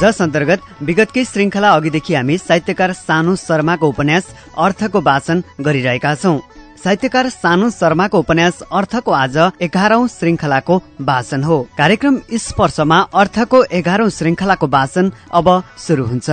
जस अन्तर्गत विगतकै श्रृङ्खला अघिदेखि हामी साहित्यकार सानु शर्माको उपन्यास अर्थको वाचन गरिरहेका छौं। साहित्यकार सानु शर्माको उपन्यास अर्थको आज एघारौं श्रृङ्खलाको वाचन हो। कार्यक्रम स्पर्शमा अर्थको एघारौं श्रृङ्खलाको वाचन अब सुरु हुन्छ।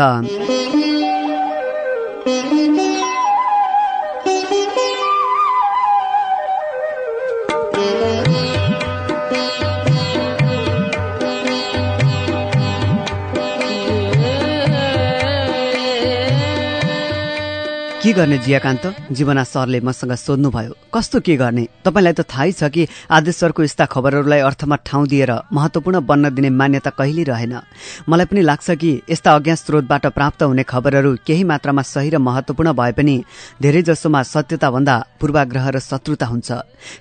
के गर्ने जियाकान्त? जीवना सरले मसँग सोध्नुभयो कस्तो के गर्ने? तपाईँलाई त थाहै छ कि आदेशरको यस्ता खबरहरूलाई अर्थमा ठाउँ दिएर महत्वपूर्ण बन्न दिने मान्यता कहिले रहेन। मलाई पनि लाग्छ कि यस्ता अज्ञात स्रोतबाट प्राप्त हुने खबरहरू केही मात्रामा सही र महत्वपूर्ण भए पनि धेरैजसोमा सत्यताभन्दा पूर्वाग्रह र शत्रुता हुन्छ।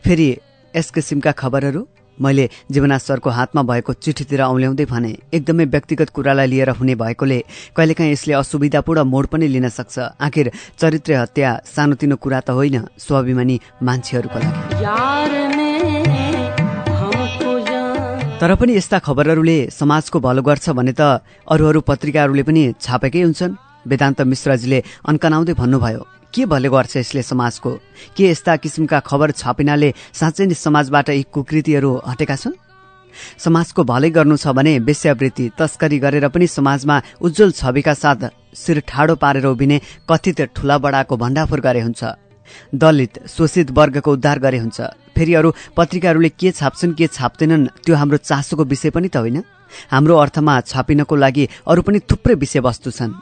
फेरि यस किसिमका खबरहरू मैले जीवना सरको हातमा भएको चिठीतिर औल्याउँदै भने एकदमै व्यक्तिगत कुरालाई लिएर हुने भएकोले कहिलेकाहीँ यसले असुविधापूर्ण मोड पनि लिन सक्छ। आखिर चरित्र हत्या सानोतिनो कुरा त होइन स्वाभिमानी मान्छेहरूको लागि। तर पनि यस्ता खबरहरूले समाजको भलो गर्छ भने त अरू अरू पत्रिकाहरूले पनि छापेकै हुन्छन्। वेदान्त मिश्रजीले अन्कनाउँदै भन्नुभयो के भले गर्छ यसले समाजको? के यस्ता किसिमका खबर छापिनाले साँच्चै नै समाजबाट यी कुकृतिहरू हटेका छन्? समाजको भलै गर्नु छ भने वेश्यावृत्ति तस्करी गरेर पनि समाजमा उज्जवल छविका साथ शिर ठाडो पारेर उभिने कथित ठुला बडाको भण्डाफोर गरे हुन्छ। दलित शोषित वर्गको उद्धार गरे हुन्छ। फेरि अरू पत्रिकाहरूले के छाप्छन् के छाप्दैनन् त्यो हाम्रो चासोको विषय पनि त होइन। हाम्रो अर्थमा छापिनको लागि अरू पनि थुप्रै विषयवस्तु छन्।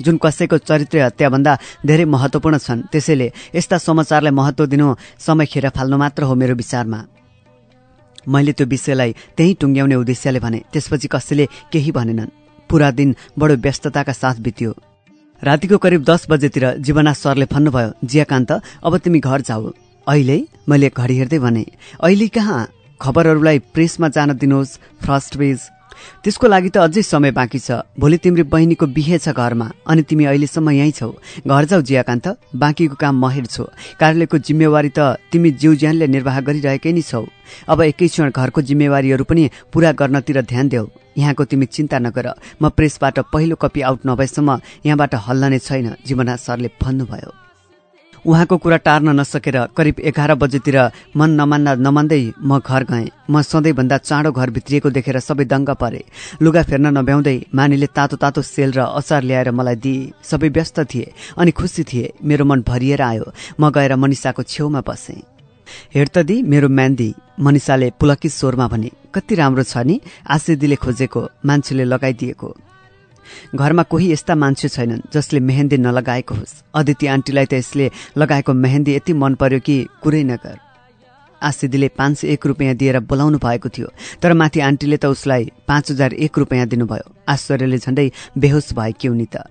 जुन कसैको चरित्र हत्याभन्दा धेरै महत्वपूर्ण छन् त्यसैले यस्ता समाचारलाई महत्व दिनु समय खेर फाल्नु मात्र हो मेरो विचारमा। मैले त्यो विषयलाई त्यही टुङ्ग्याउने उद्देश्यले भने त्यसपछि कसैले केही भनेनन्। पुरा दिन बडो व्यस्तताका साथ बित्यो। रातिको करिब दस बजेतिर जीवना सरले भन्नुभयो जियाकान्त अब तिमी घर जाऊ। अहिले मैले घडी हेर्दै भने अहिले कहाँ? खबरहरूलाई प्रेसमा जान दिनुहोस् फर्स्ट पेज त्यसको लागि त अझै समय बाँकी छ। भोलि तिम्रो बहिनीको बिहे छ घरमा। अनि तिमी अहिलेसम्म यहीँ छौ। घर जाऊ जियाकान्त। बाँकीको काम म हेर्छु। कार्यालयको जिम्मेवारी त तिमी जिउ ज्यानले निर्वाह गरिरहेकै नै छौ। अब एकै क्षण घरको जिम्मेवारीहरू पनि पूरा गर्नतिर ध्यान देऊ। यहाँको तिमी चिन्ता नगर। म प्रेसबाट पहिलो कपी आउट नभएसम्म यहाँबाट हल्लने छैन जीवना सरले भन्नुभयो। उहाँको कुरा टार्न नसकेर करिब एघार बजेतिर मन नमान्दा नमान्दै म घर गएँ। म सधैँभन्दा चाँडो घर भित्रिएको देखेर सबै दङ्ग परे। लुगा फेर्न नभ्याउँदै मानिले तातो तातो सेल र अचार ल्याएर मलाई दिए। सबै व्यस्त थिए अनि खुसी थिए। मेरो मन भरिएर आयो। म गएर मनिषाको छेउमा बसेँ। हेर दि मेरो म्यान्दी मनिषाले पुलकित स्वरमा भने कति राम्रो छ नि आशिदिले खोजेको मान्छेले लगाइदिएको। घरमा कोही यस्ता मान्छे छैनन् जसले मेहेन्दी नलगाएको होस्। अदिति आन्टीलाई त यसले लगाएको मेहेन्दी यति मन पर्यो कि कुरै नगर। आशिदीले पाँच सय एक रुपियाँ दिएर बोलाउनु भएको थियो तर माथि आन्टीले त उसलाई पाँच हजार एक रुपियाँ दिनुभयो। आश्चर्यले झण्डै बेहोस कि उनी त।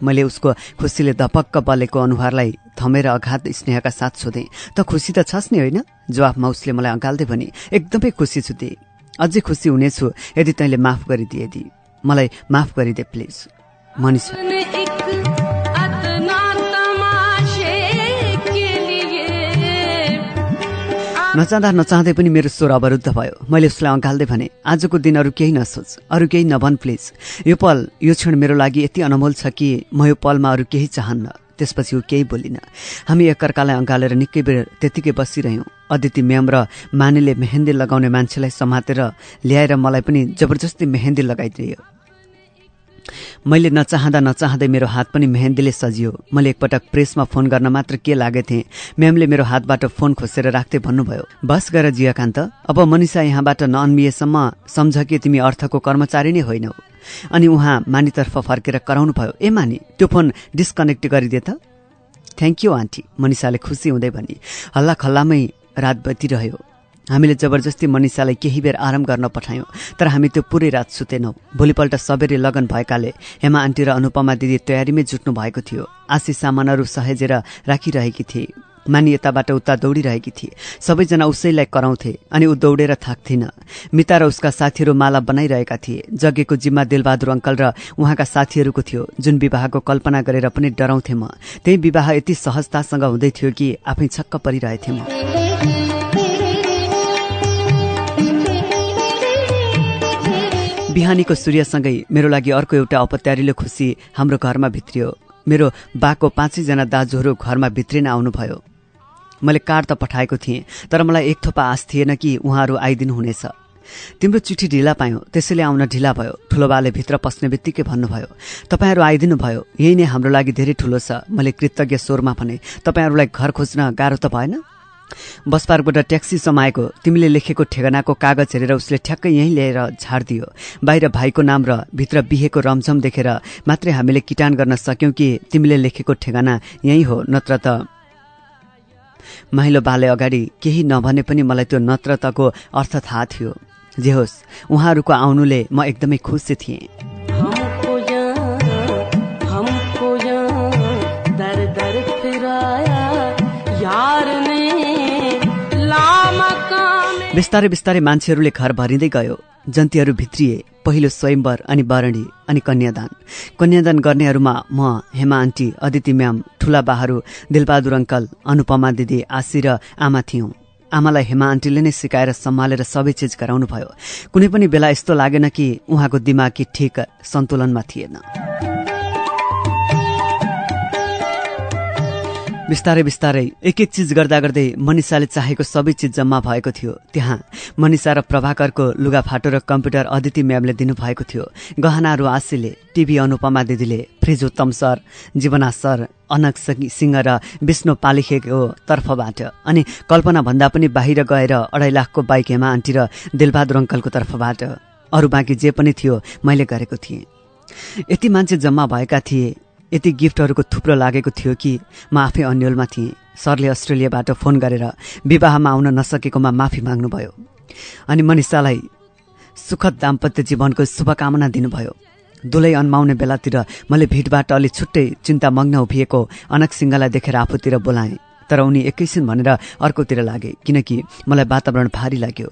मैले उसको खुसीले धपक्क बलेको अनुहारलाई थमेर अघात स्नेहका साथ सोधेँ त खुसी त छस् नि होइन? जवाफमा उसले मलाई अँगाल्दै भने एकदमै खुसी छु दे अझै खुसी हुनेछु यदि तैँले माफ गरिदिए दि मलाई माफ गरिदे प्लिज। मनिषा। नचाहँदा नचाहँदै पनि मेरो स्वर अवरुद्ध भयो। मैले उसलाई अँगाल्दै भने आजको दिन अरू केही नसोच अरू केही नभन प्लिज। यो पल यो क्षण मेरो लागि यति अनमोल छ कि म यो पलमा अरू केही चाहन्न। त्यसपछि ऊ केही बोलिन। हामी एकअर्कालाई अँगालेर निकै बेर त्यतिकै बसिरह्यौँ। अदिति म्याम र मानेले मेहेन्दी लगाउने मान्छेलाई समातेर ल्याएर मलाई पनि जबरजस्ती मेहेन्दी लगाइदियो। मैले नचाहँदा नचाहँदै मेरो हात पनि मेहेन्दीले सजियो। मैले एकपटक प्रेसमा फोन गर्न मात्र के लागे थिएँ म्यामले मेरो हातबाट फोन खोसेर राख्दै भन्नुभयो। बस गर जियाकान्त अब मनिषा यहाँबाट नअन्मिएसम्म सम्झ कि तिमी अर्थको कर्मचारी नै होइनौ। अनि उहाँ मानितर्फ फर्केर कराउनु भयो। ए मानी त्यो फोन डिस्कनेक्ट गरिदिए त। Thank you aunty. मनिषाले खुसी हुँदै भनी हल्ला खल्लामै रात बतिरह्यो। हामीले जबरजस्ती मनिषालाई केही बेर आराम गर्न पठायौँ तर हामी त्यो पुरै रात सुतेनौँ। भोलिपल्ट सबेरै लगन भएकाले हेमा आन्टी र अनुपमा दिदी तयारीमै जुट्नु भएको थियो। आशी सामानहरू सहेजेर राखिरहेकी थिए। मानी यताबाट उता दौडिरहेकी थिए। सबैजना उसैलाई कराउँथे अनि ऊ दौडेर थाक्थिन। मिता र उसका साथीहरू माला बनाइरहेका थिए। जगेको जिम्मा दिलबहादुर अङ्कल र उहाँका साथीहरूको थियो जुन विवाहको कल्पना गरेर पनि डराउँथे म। त्यही विवाह यति सहजतासँग हुँदै थियो कि आफै छक्क परिरहेथे म। बिहानीको सूर्यसँगै मेरो लागि अर्को एउटा अपत्यारिलो खुसी हाम्रो घरमा भित्रियो। मेरो बाको पाँचैजना दाजुहरू घरमा भित्रिन आउनुभयो। मैले कार्ड त पठाएको थिएँ तर मलाई एक थोपा आश थिएन कि उहाँहरू आइदिनु हुनेछ तिम्रो चिठी ढिला पायो त्यसैले आउन ढिला भयो ठुलो बाले भित्र पस्ने बित्तिकै भन्नुभयो तपाईँहरू आइदिनु भयो यही नै हाम्रो लागि धेरै ठुलो छ मैले कृतज्ञ स्वरमा भने तपाईँहरूलाई घर खोज्न गाह्रो त भएन? बस पार्कबाट ट्याक्सी समाएको तिमीले लेखेको ठेगानाको कागज हेरेर उसले ठ्याक्कै यहीँ ल्याएर झारिदियो। बाहिर भाइको नाम र भित्र बिहेको रमझम देखेर मात्रै हामीले किटान गर्न सक्यौँ कि तिमीले लेखेको ठेगाना यहीँ हो नत्र त माइलो बाले अगाडि केही नभने पनि मलाई त्यो नत्रताको अर्थ थाहा थियो। जे होस् उहाँहरूको आउनुले म एकदमै खुसी थिएँ। बिस्तारै बिस्तारै मान्छेहरूले घर भरिँदै गयो। जन्तीहरू भित्रिए पहिलो स्वयम्वर अनि वरणी अनि कन्यादान। कन्यादान गर्नेहरूमा म हेमा आन्टी अदिति म्याम ठुला बाहरू दिलबहादुर अङ्कल अनुपमा दिदी आशी र आमा थियौँ। आमालाई हेमा आन्टीले नै सिकाएर सम्हालेर सबै चिज गराउनु भयो कुनै पनि बेला यस्तो लागेन कि उहाँको दिमागी ठिक सन्तुलनमा थिएन। बिस्तारै बिस्तारै एक एक चिज गर्दा गर्दै मनिषाले चाहेको सबै चिज जम्मा भएको थियो। त्यहाँ मनिषा र प्रभाकरको लुगाफाटो र कम्प्युटर अदिति म्यामले दिनुभएको थियो। गहनाहरू आशीले टिभी अनुपमा दिदीले fridge Uttam sir Jeevana sir Anak Singh र विष्णु पालिखेको तर्फबाट। अनि कल्पना भन्दा पनि बाहिर गएर अढाई लाखको बाइक हेमा आन्टी र दिलबहादुर अङ्कलको तर्फबाट। अरू बाँकी जे पनि थियो मैले गरेको थिएँ। यति मान्छे जम्मा भएका थिए। यति गिफ्टहरूको थुप्रो लागेको थियो कि म आफै अन्यलमा थिएँ। सरले अस्ट्रेलियाबाट फोन गरेर विवाहमा आउन नसकेकोमा माफी माग्नुभयो। अनि मनिषालाई सुखद दाम्पत्य जीवनको शुभकामना दिनुभयो। दुलै अन्माउने बेलातिर मैले भिडबाट अलि छुट्टै चिन्तामग्न उभिएको अनक सिंहलाई देखेर आफूतिर बोलाएँ तर उनी एकैछिन भनेर अर्कोतिर लागे किनकि मलाई वातावरण भारी लाग्यो।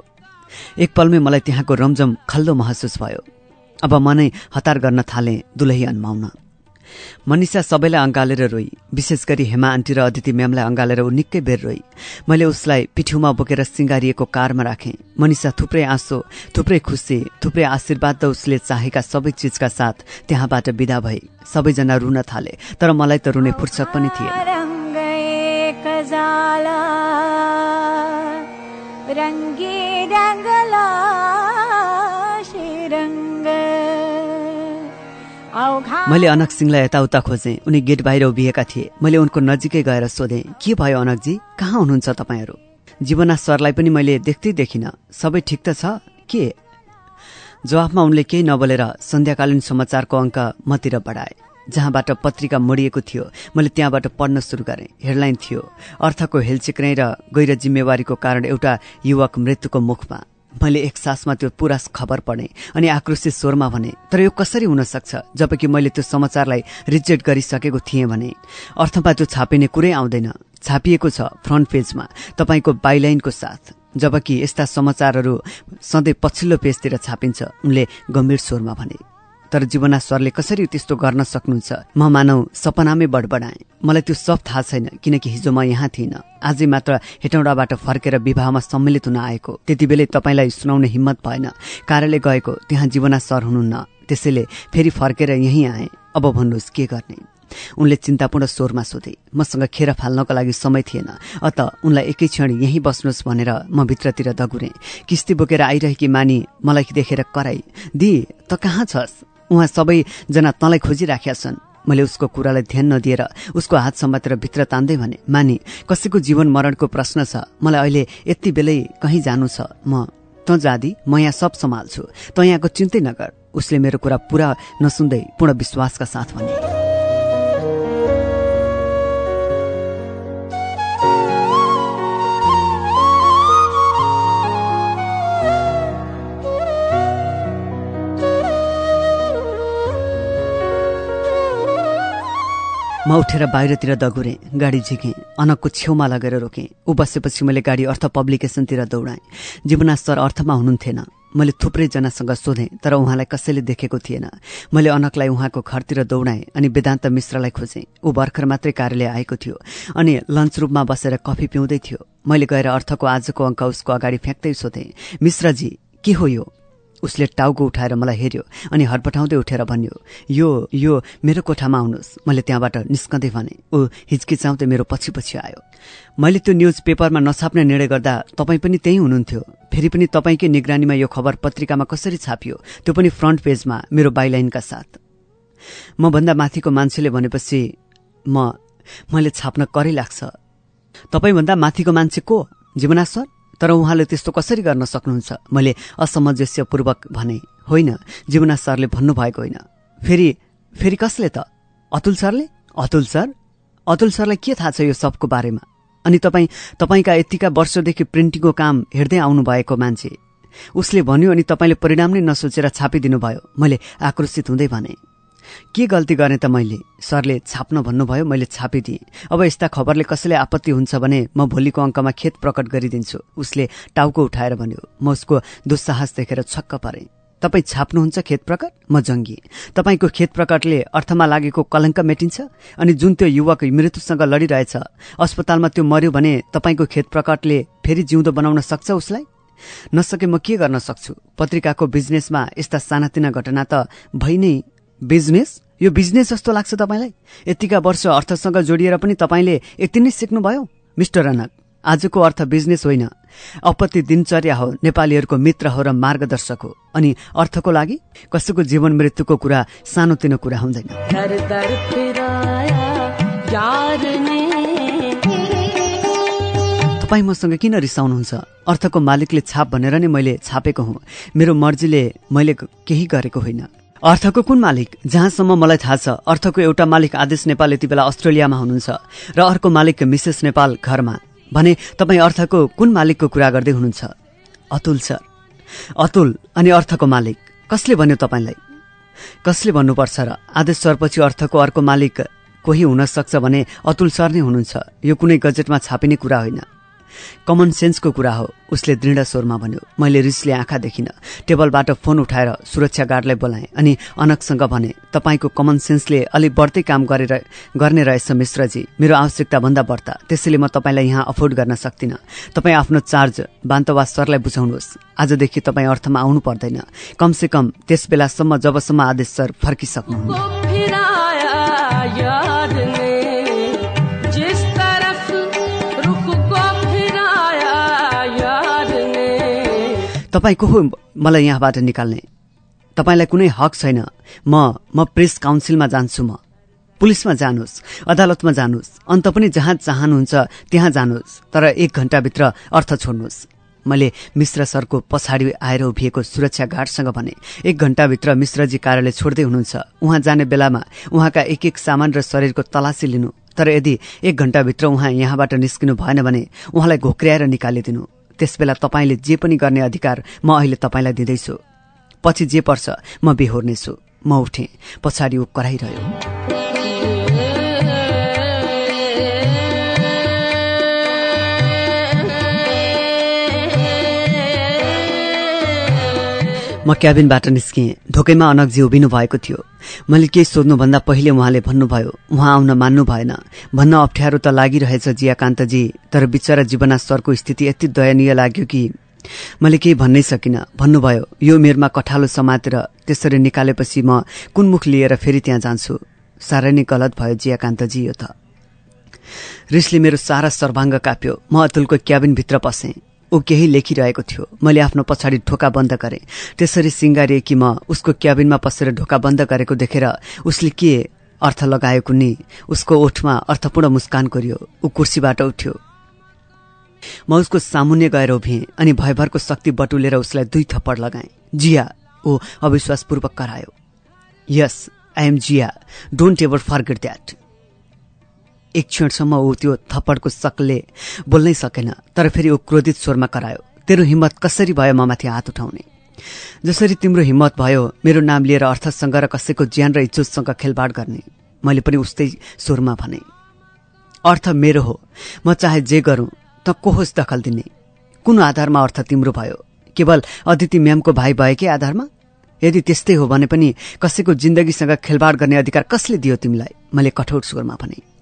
एक पलमै मलाई त्यहाँको रमझम खल्लो महसुस भयो। अब म नै हतार गर्न थालेँ दुलही अन्माउन। मनिषा सबैलाई अँगालेर रोई। विशेष गरी हेमा आन्टी र अदिति म्यामलाई अँगालेर ऊ निकै बेर रोई। मैले उसलाई पिठ्यौमा बोकेर सिँगारिएको कारमा राखेँ। मनिषा थुप्रै आँसो थुप्रै खुसी थुप्रै आशीर्वाद त उसले चाहेका सबै चिजका साथ त्यहाँबाट विदा भए सबैजना रुन थाले तर मलाई त रुने फुर्सद पनि थिए मैले अनक सिंहलाई यताउता खोजेँ। उनी गेट बाहिर उभिएका थिए। मैले उनको नजिकै गएर सोधेँ के भयो अनकजी? कहाँ हुनुहुन्छ तपाईँहरू? जीवना सरलाई पनि मैले देख्दै देखिनँ। सबै ठिक त छ? के? जवाफमा उनले केही नबोलेर सन्ध्याकालीन समाचारको अङ्क मतिर बढाए। जहाँबाट पत्रिका मोडिएको थियो मैले त्यहाँबाट पढ्न सुरु गरेँ। हेडलाइन थियो। अर्थको हेलचिक्राइ र गैर जिम्मेवारीको कारण एउटा युवक मृत्युको मुखमा मैले एक सासमा त्यो पुरा खबर पढेँ अनि आक्रोशित स्वरमा भने तर यो कसरी हुन सक्छ जबकि मैले त्यो समाचारलाई रिजेक्ट गरिसकेको थिएँ भने। अर्थमा त्यो छापिने कुरै आउँदैन। छापिएको छ फ्रन्ट पेजमा तपाईँको बाइलाइनको साथ। जबकि यस्ता समाचारहरू सधैँ पछिल्लो पेजतिर छापिन्छ। उनले गम्भीर स्वरमा भने। तर जीवना सरले कसरी त्यस्तो गर्न सक्नुहुन्छ? म मानौ सपनामै बडबडाएँ मलाई त्यो सब थाहा छैन किनकि हिजो म यहाँ थिइनँ। आजै मात्र हेटौँडाबाट फर्केर विवाहमा सम्मिलित हुन आएको। त्यति बेलै तपाईँलाई सुनाउने हिम्मत भएन। कार्यालय गएको त्यहाँ जीवना सर हुनुहुन्न। त्यसैले फेरि फर्केर यहीँ आएँ। अब भन्नुहोस् के गर्ने? उनले चिन्तापूर्ण स्वरमा सोधे। मसँग खेर फाल्नको लागि समय थिएन। अत उनलाई एकै क्षण यहीँ बस्नुहोस् भनेर म भित्रतिर दगुरेँ। किस्ती बोकेर आइरहेकी मानी मलाई देखेर कराई दि त कहाँ छस्? उहाँ सबैजना तँलाई खोजिराखेका छन्। मैले उसको कुरालाई ध्यान नदिएर उसको हात समातेर भित्र तान्दै भने मानी कसैको जीवन मरणको प्रश्न छ। मलाई अहिले यति बेलै कहीँ जानु छ। म त जादी म यहाँ सब सम्हाल्छु। त यहाँको चिन्तै नगर उसले मेरो कुरा पुरा नसुन्दै पूर्ण विश्वासका साथ भने। म उठेर बाहिरतिर दगुरेँ गाडी झिकेँ अनकको छेउमा लगेर रोकेँ। ऊ बसेपछि मैले गाडी अर्थ पब्लिकेसनतिर दौडाएँ। जीवना सर अर्थमा हुनुहुन्थेन। मैले थुप्रैजनासँग सोधेँ तर उहाँलाई कसैले देखेको थिएन। मैले अनकलाई उहाँको घरतिर दौडाएँ अनि वेदान्त मिश्रलाई खोजेँ। ऊ भर्खर मात्रै कार्यालय आएको थियो अनि लन्च रुममा बसेर कफी पिउँदै थियो। मैले गएर अर्थको आजको अङ्क उसको अगाडि फ्याँक्दै सोधेँ मिश्रजी के हो यो? उसले टाउको उठाएर मलाई हेऱ्यो अनि हटपटाउँदै उठेर भन्यो यो यो मेरो कोठामा आउनुहोस्। मैले त्यहाँबाट निस्कँदै भने ऊ हिचकिचाउँदै मेरो पछि पछि आयो। मैले त्यो न्युज पेपरमा नछाप्ने निर्णय गर्दा तपाईँ पनि त्यही हुनुहुन्थ्यो। फेरि पनि तपाईँकै निगरानीमा यो खबर पत्रिकामा कसरी छापियो? त्यो पनि फ्रन्ट पेजमा मेरो बाइलाइनका साथ। म भन्दा माथिको मान्छेले भनेपछि म मैले छाप्न करै लाग्छ। तपाईँभन्दा माथिको मान्छे को? जीवना सर? तर उहाँले त्यस्तो कसरी गर्न सक्नुहुन्छ? मैले असमञ्जस्यपूर्वक भने होइन जीवना सरले भन्नुभएको होइन। फेरि फेरि कसले त? अतुल सरले? अतुल सर? अतुल सरलाई के थाहा छ यो सबको बारेमा? अनि तपाईँ तपाईँका यतिका वर्षदेखि प्रिन्टिङको काम हेर्दै आउनुभएको मान्छे। उसले भन्यो अनि तपाईँले परिणाम नै नसोचेर छापिदिनु भयो मैले आक्रोशित हुँदै भने। के गल्ती गरेँ त मैले? सरले छाप्न भन्नुभयो मैले छापिदिएँ। अब यस्ता खबरले कसैले आपत्ति हुन्छ भने म भोलिको अङ्कमा खेत प्रकट गरिदिन्छु। उसले टाउको उठाएर भन्यो म उसको दुस्साहस देखेर छक्क परेँ। तपाईँ छाप्नुहुन्छ खेत प्रकट? म जङ्गिएँ। तपाईँको खेत प्रकटले अर्थमा लागेको कलङ्क मेटिन्छ? अनि जुन त्यो युवक मृत्युसँग लडिरहेछ अस्पतालमा त्यो मर्यो भने तपाईँको खेत प्रकटले फेरि जिउँदो बनाउन सक्छ उसलाई? नसके म के गर्न सक्छु? पत्रिकाको बिजनेसमा यस्ता सानातिना घटना त भइ नै बिजनेस? यो बिजनेस जस्तो लाग्छ तपाईँलाई? यतिका वर्ष अर्थसँग जोडिएर पनि तपाईँले यति नै सिक्नुभयो? मिस्टर रनक आजको अर्थ बिजनेस होइन। अपत्ति दिनचर्या हो नेपालीहरूको मित्र हो र मार्गदर्शक हो। अनि अर्थको लागि कसैको जीवन मृत्युको कुरा सानोतिनो कुरा हुँदैन। तपाईँ मसँग किन रिसाउनुहुन्छ? अर्थको मालिकले छाप भनेर नै मैले छापेको हुँ। मेरो मर्जीले मैले केही गरेको होइन। अर्थको कुन मालिक? जहाँसम्म मलाई थाहा छ अर्थको एउटा मालिक आदेश नेपाल यति बेला अस्ट्रेलियामा हुनुहुन्छ र अर्को मालिक मिसेस नेपाल घरमा। भने तपाईँ अर्थको कुन मालिकको कुरा गर्दै हुनुहुन्छ? अतुल सर। अतुल अनि अर्थको मालिक। कसले भन्यो तपाईँलाई? कसले भन्नुपर्छ र आदेश सरपछि अर्थको अर्को मालिक कोही हुन सक्छ भने अतुल सर नै हुनुहुन्छ। यो कुनै गजेटमा छापिने कुरा होइन। कमन सेन्सको कुरा हो। उसले दृढ स्वरमा भन्यो मैले रिसले आँखा देखिन। टेबलबाट फोन उठाएर सुरक्षा गार्डलाई बोलाएँ अनि अनकसँग भने तपाईँको कमन सेन्सले अलिक बढ्दै काम गरेर गर्ने रहेछ मिश्रजी। मेरो आवश्यकताभन्दा बढ्ता। त्यसैले म तपाईँलाई यहाँ अफोर्ड गर्न सक्दिनँ। तपाईँ आफ्नो चार्ज बान्तवा सरलाई बुझाउनुहोस्। आजदेखि तपाईँ अर्थमा आउनु पर्दैन। कमसे कम त्यस बेलासम्म जबसम्म आदेश सर फर्किसक्नुहुन्न तपाईँ को हो मलाई यहाँबाट निकाल्ने। तपाईँलाई कुनै हक छैन। म म प्रेस काउन्सिलमा जान्छु म। पुलिसमा जानुहोस् अदालतमा जानुहोस् अन्त पनि जहाँ चाहनुहुन्छ त्यहाँ जानुहोस् तर एक घण्टाभित्र अर्थ छोड्नुहोस्। मैले मिश्र सरको पछाडि आएर उभिएको सुरक्षा गार्डसँग भने एक घण्टाभित्र मिश्रजी कार्यालय छोड्दै हुनुहुन्छ। उहाँ जाने बेलामा उहाँका एक एक सामान र शरीरको तलासी लिनु। तर यदि एक घण्टाभित्र उहाँ यहाँबाट निस्किनु भएन भने उहाँलाई घोक्र्याएर निकालिदिनु। त्यसबेला तपाईँले जे पनि गर्ने अधिकार म अहिले तपाईँलाई दिँदैछु। पछि जे पर्छ म बेहोर्नेछु। म उठेँ। पछाडि ऊ कराइरह्यो। म क्याबिनबाट निस्किएँ। ढोकैमा अनकजी उभिनु भएको थियो। मैले केही सोध्नुभन्दा पहिले उहाँले भन्नुभयो उहाँ आउन मान्नु भएन। भन्न अप्ठ्यारो त लागिरहेछ जियाकान्तजी तर बिचरा जीवना सरको स्थिति यति दयनीय लाग्यो कि मैले केही भन्नै सकिनँ। भन्नुभयो यो मेरमा कठालो समातेर त्यसरी निकालेपछि म कुन मुख लिएर फेरि त्यहाँ जान्छु? साह्रै नै गलत भयो जियाकान्तजी यो त। रिसले मेरो सारा सर्वाङ्ग काप्यो। म अतुलको क्याबिनभित्र पसेँ। ऊ केही लेखिरहेको थियो। मैले आफ्नो पछाडि ढोका बन्द गरेँ। त्यसरी सिङ्गारिए कि म उसको क्याबिनमा पसेर ढोका बन्द गरेको देखेर उसले के अर्थ लगाएको नि उसको ओठमा अर्थपूर्ण मुस्कान गरियो ऊ कुर्सीबाट उठ्यो। म उसको सामुन्य गएर उभिएँ अनि भयभरको शक्ति बटुलेर उसलाई दुई थप्पड लगाएँ। जिया ऊ अविश्वासपूर्वक करायो। Yes I M Jiya. Don't ever forget that एक क्षणसम्म ऊ त्यो थप्पडको सकले बोल्नै सकेन तर फेरि ऊ क्रोधित स्वरमा करायो तेरो हिम्मत कसरी भयो ममाथि हात उठाउने? जसरी तिम्रो हिम्मत भयो मेरो नाम लिएर अर्थसँग र कसैको ज्यान र इज्जतसँग खेलबाड गर्ने। मैले पनि उस्तै स्वरमा भने अर्थ मेरो हो म चाहे जे गरौँ त को होस् दखल दिने। कुन आधारमा अर्थ तिम्रो भयो? केवल अदिति म्यामको भाइ भएकै आधारमा? यदि त्यस्तै हो भने पनि कसैको जिन्दगीसँग खेलबाड गर्ने अधिकार कसले दियो तिमीलाई? मैले कठोर स्वरमा भने।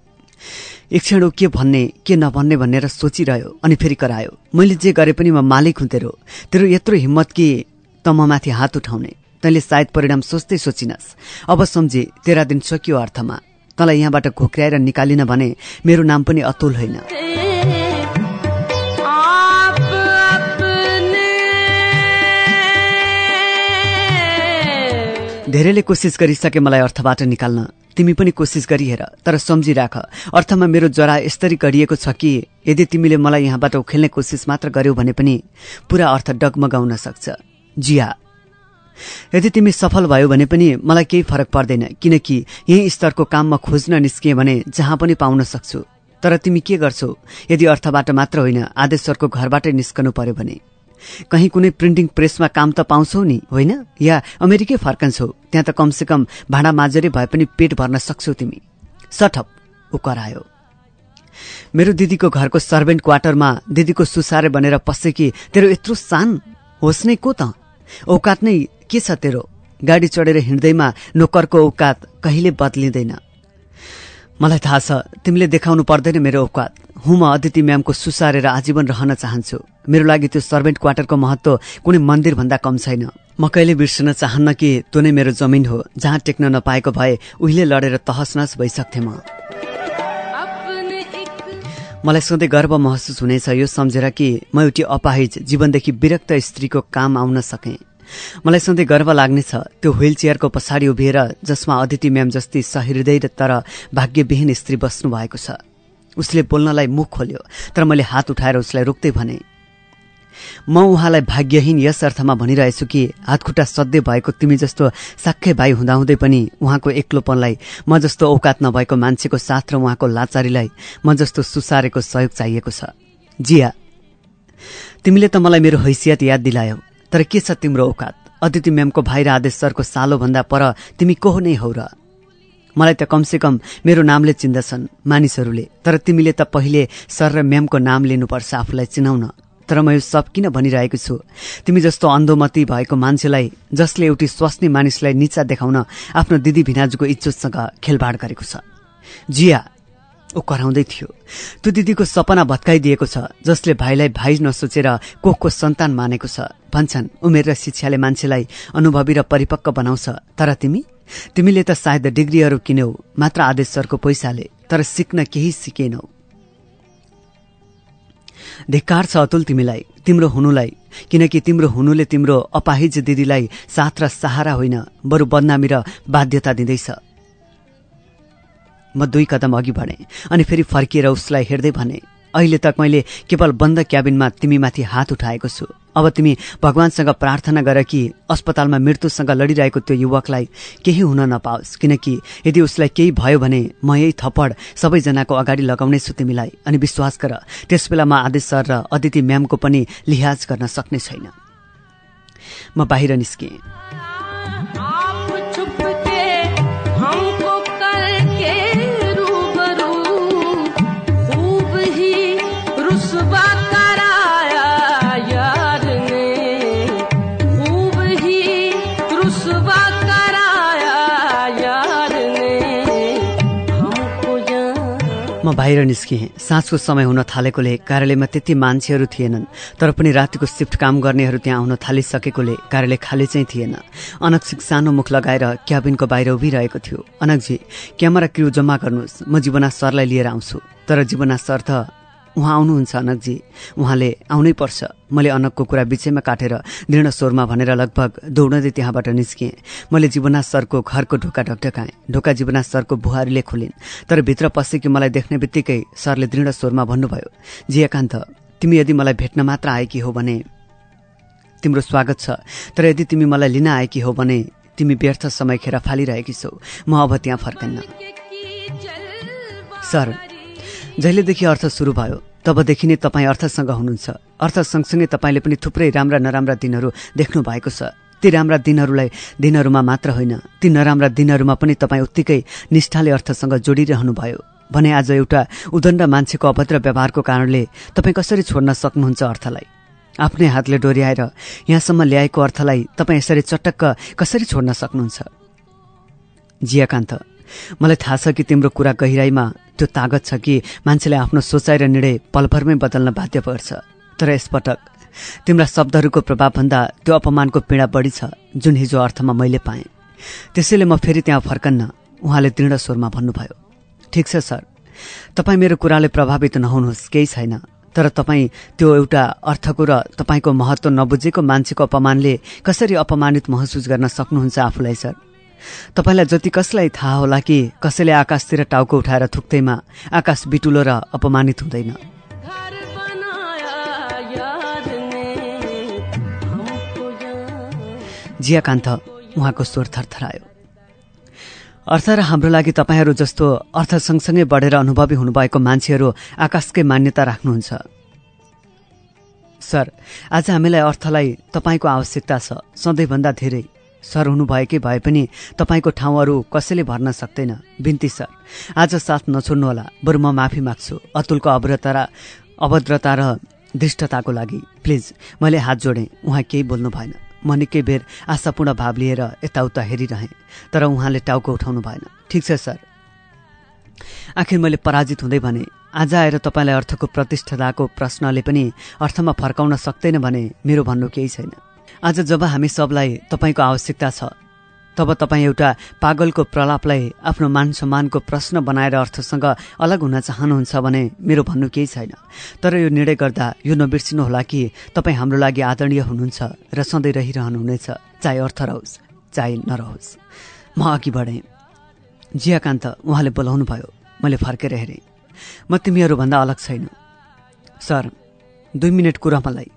एक क्षण के भन्ने के नभन्ने भनेर सोचिरह्यो अनि फेरि करायो। मैले जे गरे पनि म मालिक हुँ तेरो तेरो यत्रो हिम्मत कि त म माथि हात उठाउने? तैँले सायद परिणाम सोच्दै सोचिनस्। अब सम्झे तेरा दिन सकियो अर्थमा। तँलाई यहाँबाट घोक्र्याएर निकालिन भने मेरो नाम पनि अतुल होइन। धेरैले कोसिस गरिसके मलाई अर्थबाट निकाल्न। तिमी पनि कोसिस गरिहेर तर सम्झिराख। अर्थमा मेरो जरा यस्तरी गरिएको छ कि यदि तिमीले मलाई यहाँबाट उखेल्ने कोसिस मात्र गर्यौ भने पनि पूरा अर्थ डगमगाउन सक्छ। जिया। यदि तिमी सफल भयो भने पनि मलाई केही फरक पर्दैन किनकि यही स्तरको काममा खोज्न निस्किए भने जहाँ पनि पाउन सक्छु। तर तिमी के गर्छौ? यदि अर्थबाट मात्र होइन आदेश सरको घरबाटै निस्कनु पर्यो भने। कहीँ कुनै प्रिन्टिङ प्रेसमा काम त पाउँछौ नि होइन? या अमेरिकै फर्कन्छौ त्यहाँ त कमसे कम भाँडा माझेरै भए पनि पेट भर्न सक्छौ तिमी। सठप ऊ करायो मेरो दिदीको घरको सर्भेन्ट क्वार्टरमा दिदीको सुसारे बनेर पसे कि तेरो यत्रो सान? होस् नै को त? औकात नै के छ तेरो? गाडी चढेर हिँड्दैमा नोकरको औकात कहिले बदलिँदैन? मलाई थाहा छ तिमीले देखाउनु पर्दैन मेरो औकात। हुँ म अदिति म्यामको सुसारेर आजीवन रहन चाहन्छु। मेरो लागि त्यो सर्भेन्ट क्वार्टरको महत्व कुनै मन्दिरभन्दा कम छैन। म कहिले बिर्सन चाहन्न कि त्यो नै मेरो जमिन हो जहाँ टेक्न नपाएको भए उहिले लडेर तहसनस भइसक्थे म। मलाई सधैँ गर्व महसुस हुनेछ यो सम्झेर कि म एउटी अपाहिज जीवनदेखि विरक्त स्त्रीको काम आउन सकेँ। मलाई सधैँ गर्व लाग्नेछ त्यो व्हील चेयरको पछाडि उभिएर जसमा अदिति म्याम जस्ती सहृदय तर भाग्यविहीन स्त्री बस्नु भएको छ। उसले बोल्नलाई मुख खोल्यो तर मैले हात उठाएर उसलाई रोक्दै भने म उहाँलाई भाग्यहीन यस अर्थमा भनिरहेछु कि हातखुट्टा सधैँ भएको तिमी जस्तो साक्कै भाइ हुँदाहुँदै पनि उहाँको एक्लोपनलाई म जस्तो औकात नभएको मान्छेको साथ र उहाँको लाचारीलाई म जस्तो सुसारेको सहयोग चाहिएको छ। जिया तिमीले त मलाई मेरो हैसियत याद दिलायौ। तर के छ तिम्रो औकात? अदिति म्यामको भाइ र आदेश सरको सालोभन्दा पर तिमी को नै हौ र। मलाई त कमसेकम मेरो नामले चिन्दछन् मानिसहरूले तर तिमीले त पहिले सर र म्यामको नाम लिनुपर्छ आफूलाई चिनाउन। तर म यो सब किन भनिरहेको छु? तिमी जस्तो अन्धोमती भएको मान्छेलाई जसले एउटी स्वास्नी मानिसलाई निचा देखाउन आफ्नो दिदी भिनाजुको इज्जतसँग खेलबाड गरेको छ। जिया ऊ कराउँदै थियो। त्यो दिदीको सपना भत्काइदिएको छ जसले भाइलाई भाइ नसोचेर कोखको सन्तान मानेको छ। भन्छन् उमेर र शिक्षाले मान्छेलाई अनुभवी र परिपक्व बनाउँछ। तर तिमी? तिमीले त सायद डिग्रीहरू किन्यौ मात्र आदेश सरको पैसाले तर सिक्न केही सिकेनौ। धिक्कार छ अतुल तिमीलाई तिम्रो हुनुलाई किनकि तिम्रो हुनुले तिम्रो अपाहिज दिदीलाई साथ र सहारा होइन बरु बदनामी र बाध्यता दिँदैछ। म दुई कदम अघि बढेँ अनि फेरि फर्किएर उसलाई हेर्दै भने अहिले तक मैले केवल बन्द क्याबिनमा तिमीमाथि हात उठाएको छु। अब तिमी भगवानसँग प्रार्थना गर कि अस्पतालमा मृत्युसँग लडिरहेको त्यो युवकलाई केही हुन नपाओस् किनकि यदि उसलाई केही भयो भने म यही थप्पड सबैजनाको अगाडि लगाउनेछु तिमीलाई। अनि विश्वास गर त्यसबेला म आदेश सर र अदिति म्यामको पनि लिहाज गर्न सक्ने छैन। म बाहिर निस्केँ। बाहिर निस्किएँ। साँझको समय हुन थालेकोले कार्यालयमा त्यति मान्छेहरू थिएनन् तर पनि रातिको सिफ्ट काम गर्नेहरू त्यहाँ आउन थालिसकेकोले कार्यालय खाली चाहिँ थिएन। अनक्षिक सानो मुख लगाएर क्याबिनको बाहिर उभिरहेको थियो। अनकजी क्यामेरा क्रिउ जम्मा गर्नुहोस्। म जीवना सरलाई लिएर आउँछु। तर जीवना सर त उहाँ आउनुहुन्छ अनकजी उहाँले आउनै पर्छ। मैले अनकको कुरा बिचैमा काटेर दृढ स्वरमा भनेर लगभग दौडँदै त्यहाँबाट निस्किएँ मैले जीवना सरको घरको ढोका ढकढकाएँ। ढोका जीवना सरको बुहारीले खोलिन्। तर भित्र पसेकी मलाई देख्ने बित्तिकै सरले दृढ स्वरमा भन्नुभयो जी एकान्त तिमी यदि मलाई भेट्न मात्र आएकी हो भने तिम्रो स्वागत छ। तर यदि तिमी मलाई लिन आएकी हो भने तिमी व्यर्थ समय खेर फालिरहेकी छौ। म अब त्यहाँ फर्कन्न। सर जहिलेदेखि अर्थ सुरु भयो तबदेखि नै तपाईँ अर्थसँग हुनुहुन्छ। अर्थ सँगसँगै तपाईँले पनि थुप्रै राम्रा नराम्रा दिनहरू देख्नु भएको छ। ती राम्रा दिनहरूलाई दिनहरूमा मात्र होइन ती नराम्रा दिनहरूमा पनि तपाईँ उत्तिकै निष्ठाले अर्थसँग जोडिरहनु भयो भने आज एउटा उदण्ड मान्छेको अभद्र व्यवहारको कारणले तपाईँ कसरी छोड्न सक्नुहुन्छ अर्थलाई? आफ्नै हातले डोर्याएर यहाँसम्म ल्याएको अर्थलाई तपाईँ यसरी चटक्क कसरी छोड्न सक्नुहुन्छ? जियाकान्त मलाई थाहा छ कि तिम्रो कुरा गहिराईमा त्यो तागत छ कि मान्छेले आफ्नो सोचाइ र निर्णय पलभरमै बदल्न बाध्य पर्छ। तर यसपटक तिम्रा शब्दहरूको प्रभावभन्दा त्यो अपमानको पीडा बढी छ जुन हिजो अर्थमा मैले पाएँ। त्यसैले म फेरि त्यहाँ फर्कन्न उहाँले दृढ स्वरमा भन्नुभयो। ठिक छ सर। तपाईँ मेरो कुराले प्रभावित नहुनुहोस् केही छैन। तर तपाईँ त्यो एउटा अर्थको र तपाईँको महत्व नबुझेको मान्छेको अपमानले कसरी अपमानित महसुस गर्न सक्नुहुन्छ आफूलाई सर? तपाईँलाई जति कसलाई थाहा होला कि कसैले आकाशतिर टाउको उठाएर थुक्दैमा आकाश बिटुलो र अपमानित हुँदैन। जियाकान्त उहाँको स्वर थरथरायो। अर्थ र हाम्रो लागि तपाईँहरू जस्तो अर्थ सँगसँगै बढेर अनुभवी हुनुभएको मान्छेहरू आकाशकै मान्यता राख्नुहुन्छ। सर आज हामीलाई अर्थलाई तपाईँको आवश्यकता छ सधैँभन्दा धेरै। सर हुनुभएकै भए पनि तपाईँको ठाउँहरू कसैले भर्न सक्दैन। बिन्ती सर। आज साथ नछोड्नुहोला। बरु म माफी माग्छु। अतुलको अभद्रता र अभद्रता र धृष्टताको लागि। प्लिज मैले हात जोडेँ। उहाँ केही बोल्नु भएन। म निकै बेर आशापूर्ण भाव लिएर यताउता हेरिरहेँ तर उहाँले टाउको उठाउनु भएन। ठिक छ सर। आखिर मैले पराजित हुँदै भने आज आएर तपाईँलाई अर्थको प्रतिष्ठताको प्रश्नले पनि अर्थमा फर्काउन सक्दैन भने मेरो भन्नु केही छैन। आज जब हामी सबलाई तपाईँको आवश्यकता छ तब तपाईँ एउटा पागलको प्रलापलाई आफ्नो मान सम्मानको प्रश्न बनाएर अर्थसँग अलग हुन चाहनुहुन्छ भने मेरो भन्नु केही छैन। तर यो निर्णय गर्दा यो नबिर्सिनुहोला कि तपाईँ हाम्रो लागि आदरणीय हुनुहुन्छ र सधैँ रहिरहनुहुनेछ। चाहे अर्थ रहोस् चाहे नरहोस्। म अघि बढेँ। जियाकान्त उहाँले बोलाउनु भयो मैले फर्केर हेरेँ। म तिमीहरूभन्दा अलग छैन। सर दुई मिनट कुरा मलाई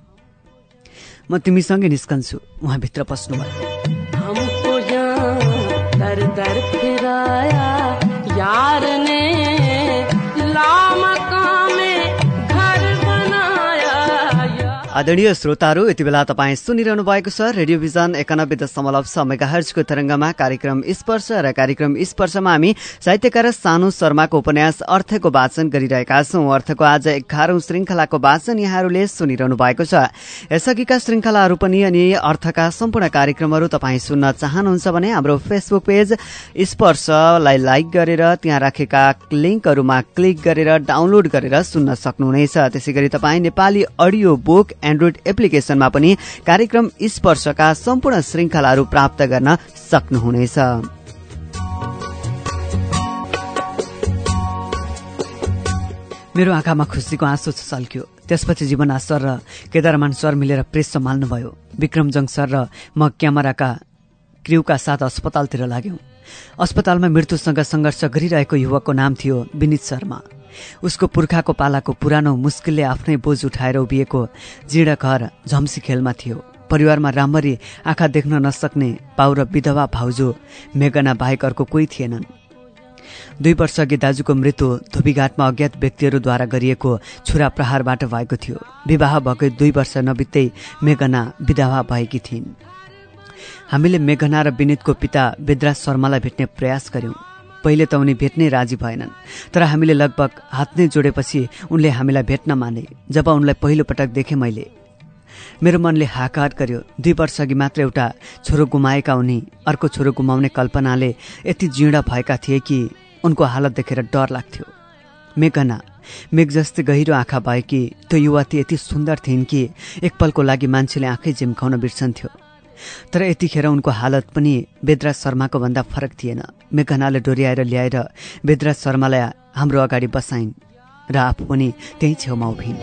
म तिमीसँगै निस्कन्छु उहाँ भित्र पस्नुभयो आदरणीय श्रोताहरू यति बेला तपाईँ सुनिरहनु भएको छ रेडियोभिजन एकानब्बे दशमलव छ मेगाहर्जको तरङ्गमा कार्यक्रम स्पर्श र कार्यक्रम स्पर्शमा हामी साहित्यकार सानु शर्माको उपन्यास अर्थको वाचन गरिरहेका छौं। अर्थको आज एघारौं श्रृङ्खलाको वाचन यहाँहरूले सुनिरहनु भएको छ। यसअघिका श्रृङ्खलाहरू पनि अनि अर्थका सम्पूर्ण कार्यक्रमहरू तपाईँ सुन्न चाहनुहुन्छ भने हाम्रो फेसबुक पेज स्पर्शलाई लाइक गरेर त्यहाँ राखेका लिङ्कहरूमा क्लिक गरेर डाउनलोड गरेर सुन्न सक्नुहुनेछ। त्यसै गरी तपाईँ नेपाली अडियो बुक एन्ड्रोइड एप्लिकेशनमा पनि कार्यक्रम स्पर्शका सम्पूर्ण श्रृङ्खलाहरू प्राप्त गर्न सक्नुहुनेछ। मेरो आँखामा खुसीको आँसु छल्क्यो त्यसपछि जीवना सर र केदारमान सर मिलेर प्रेस सम्हाल्नुभयो। विक्रमजङ सर र म क्यामेराका क्रिउका साथ अस्पतालतिर लाग्यौं। अस्पतालमा मृत्युसँग सङ्घर्ष गरिरहेको युवकको नाम थियो विनित शर्मा। उसको पुर्खाको पालाको पुरानो मुस्किलले आफ्नै बोझ उठाएर उभिएको जीर्ण घर झम्सी खेलमा थियो। परिवारमा राम्ररी आँखा देख्न नसक्ने पाउ र विधवा भाउजू मेगना बाहेक अर्को कोही थिएनन्। दुई वर्षअघि दाजुको मृत्यु धोबीघाटमा अज्ञात व्यक्तिहरूद्वारा गरिएको छुरा प्रहारबाट भएको थियो। विवाह भएकै दुई वर्ष नबित्दै मेघना विधवा भएकी थिइन्। हामीले मेघना र विनितको पिता विद्राज शर्मालाई भेट्ने प्रयास गर्यौं। पहिले त उनी भेट्नै राजी भएनन्। तर हामीले लगभग हात नै जोडेपछि उनले हामीलाई भेट्न माने जब उनलाई पहिलो पटक देखे मैले। मेरो मनले हाकार गर्यो। दुई वर्षअघि मात्र एउटा छोरो गुमाएका उनी अर्को छोरो गुमाउने कल्पनाले यति जीर्ण भएका थिए कि उनको हालत देखेर डर लाग्थ्यो। मेघना मेघ जस्तै गहिरो आँखा भएकी त्यो युवती यति सुन्दर थिइन् कि एकपलको लागि मान्छेले आँखै झिम्काउन बिर्सन्थ्यो। तर यतिखेर उनको हालत पनि बेदराज शर्माको भन्दा फरक थिएन। मेघनाले डोर्याएर ल्याएर बेदराज शर्मालाई हाम्रो अगाडि बसाइन् र आफू पनि त्यही छेउमा उभिन्।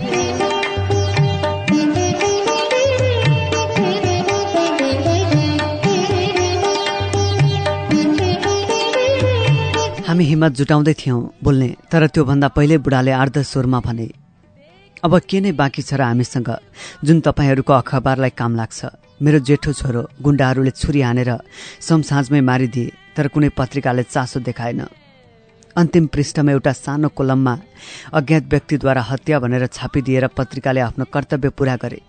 हामी हिम्मत जुटाउँदै थियौँ बोल्ने तर त्योभन्दा पहिल्यै बुढाले आर्ध स्वरमा भने अब के नै बाँकी छ र हामीसँग? जुन तपाईँहरूको अखबारलाई काम लाग्छ। मेरो जेठो छोरो गुण्डाहरूले छुरी हानेर समसाँझमै मारिदिए तर कुनै पत्रिकाले चासो देखाएन। अन्तिम पृष्ठमा एउटा सानो कोलममा अज्ञात व्यक्तिद्वारा हत्या भनेर छापिदिएर पत्रिकाले आफ्नो कर्तव्य पूरा गरे।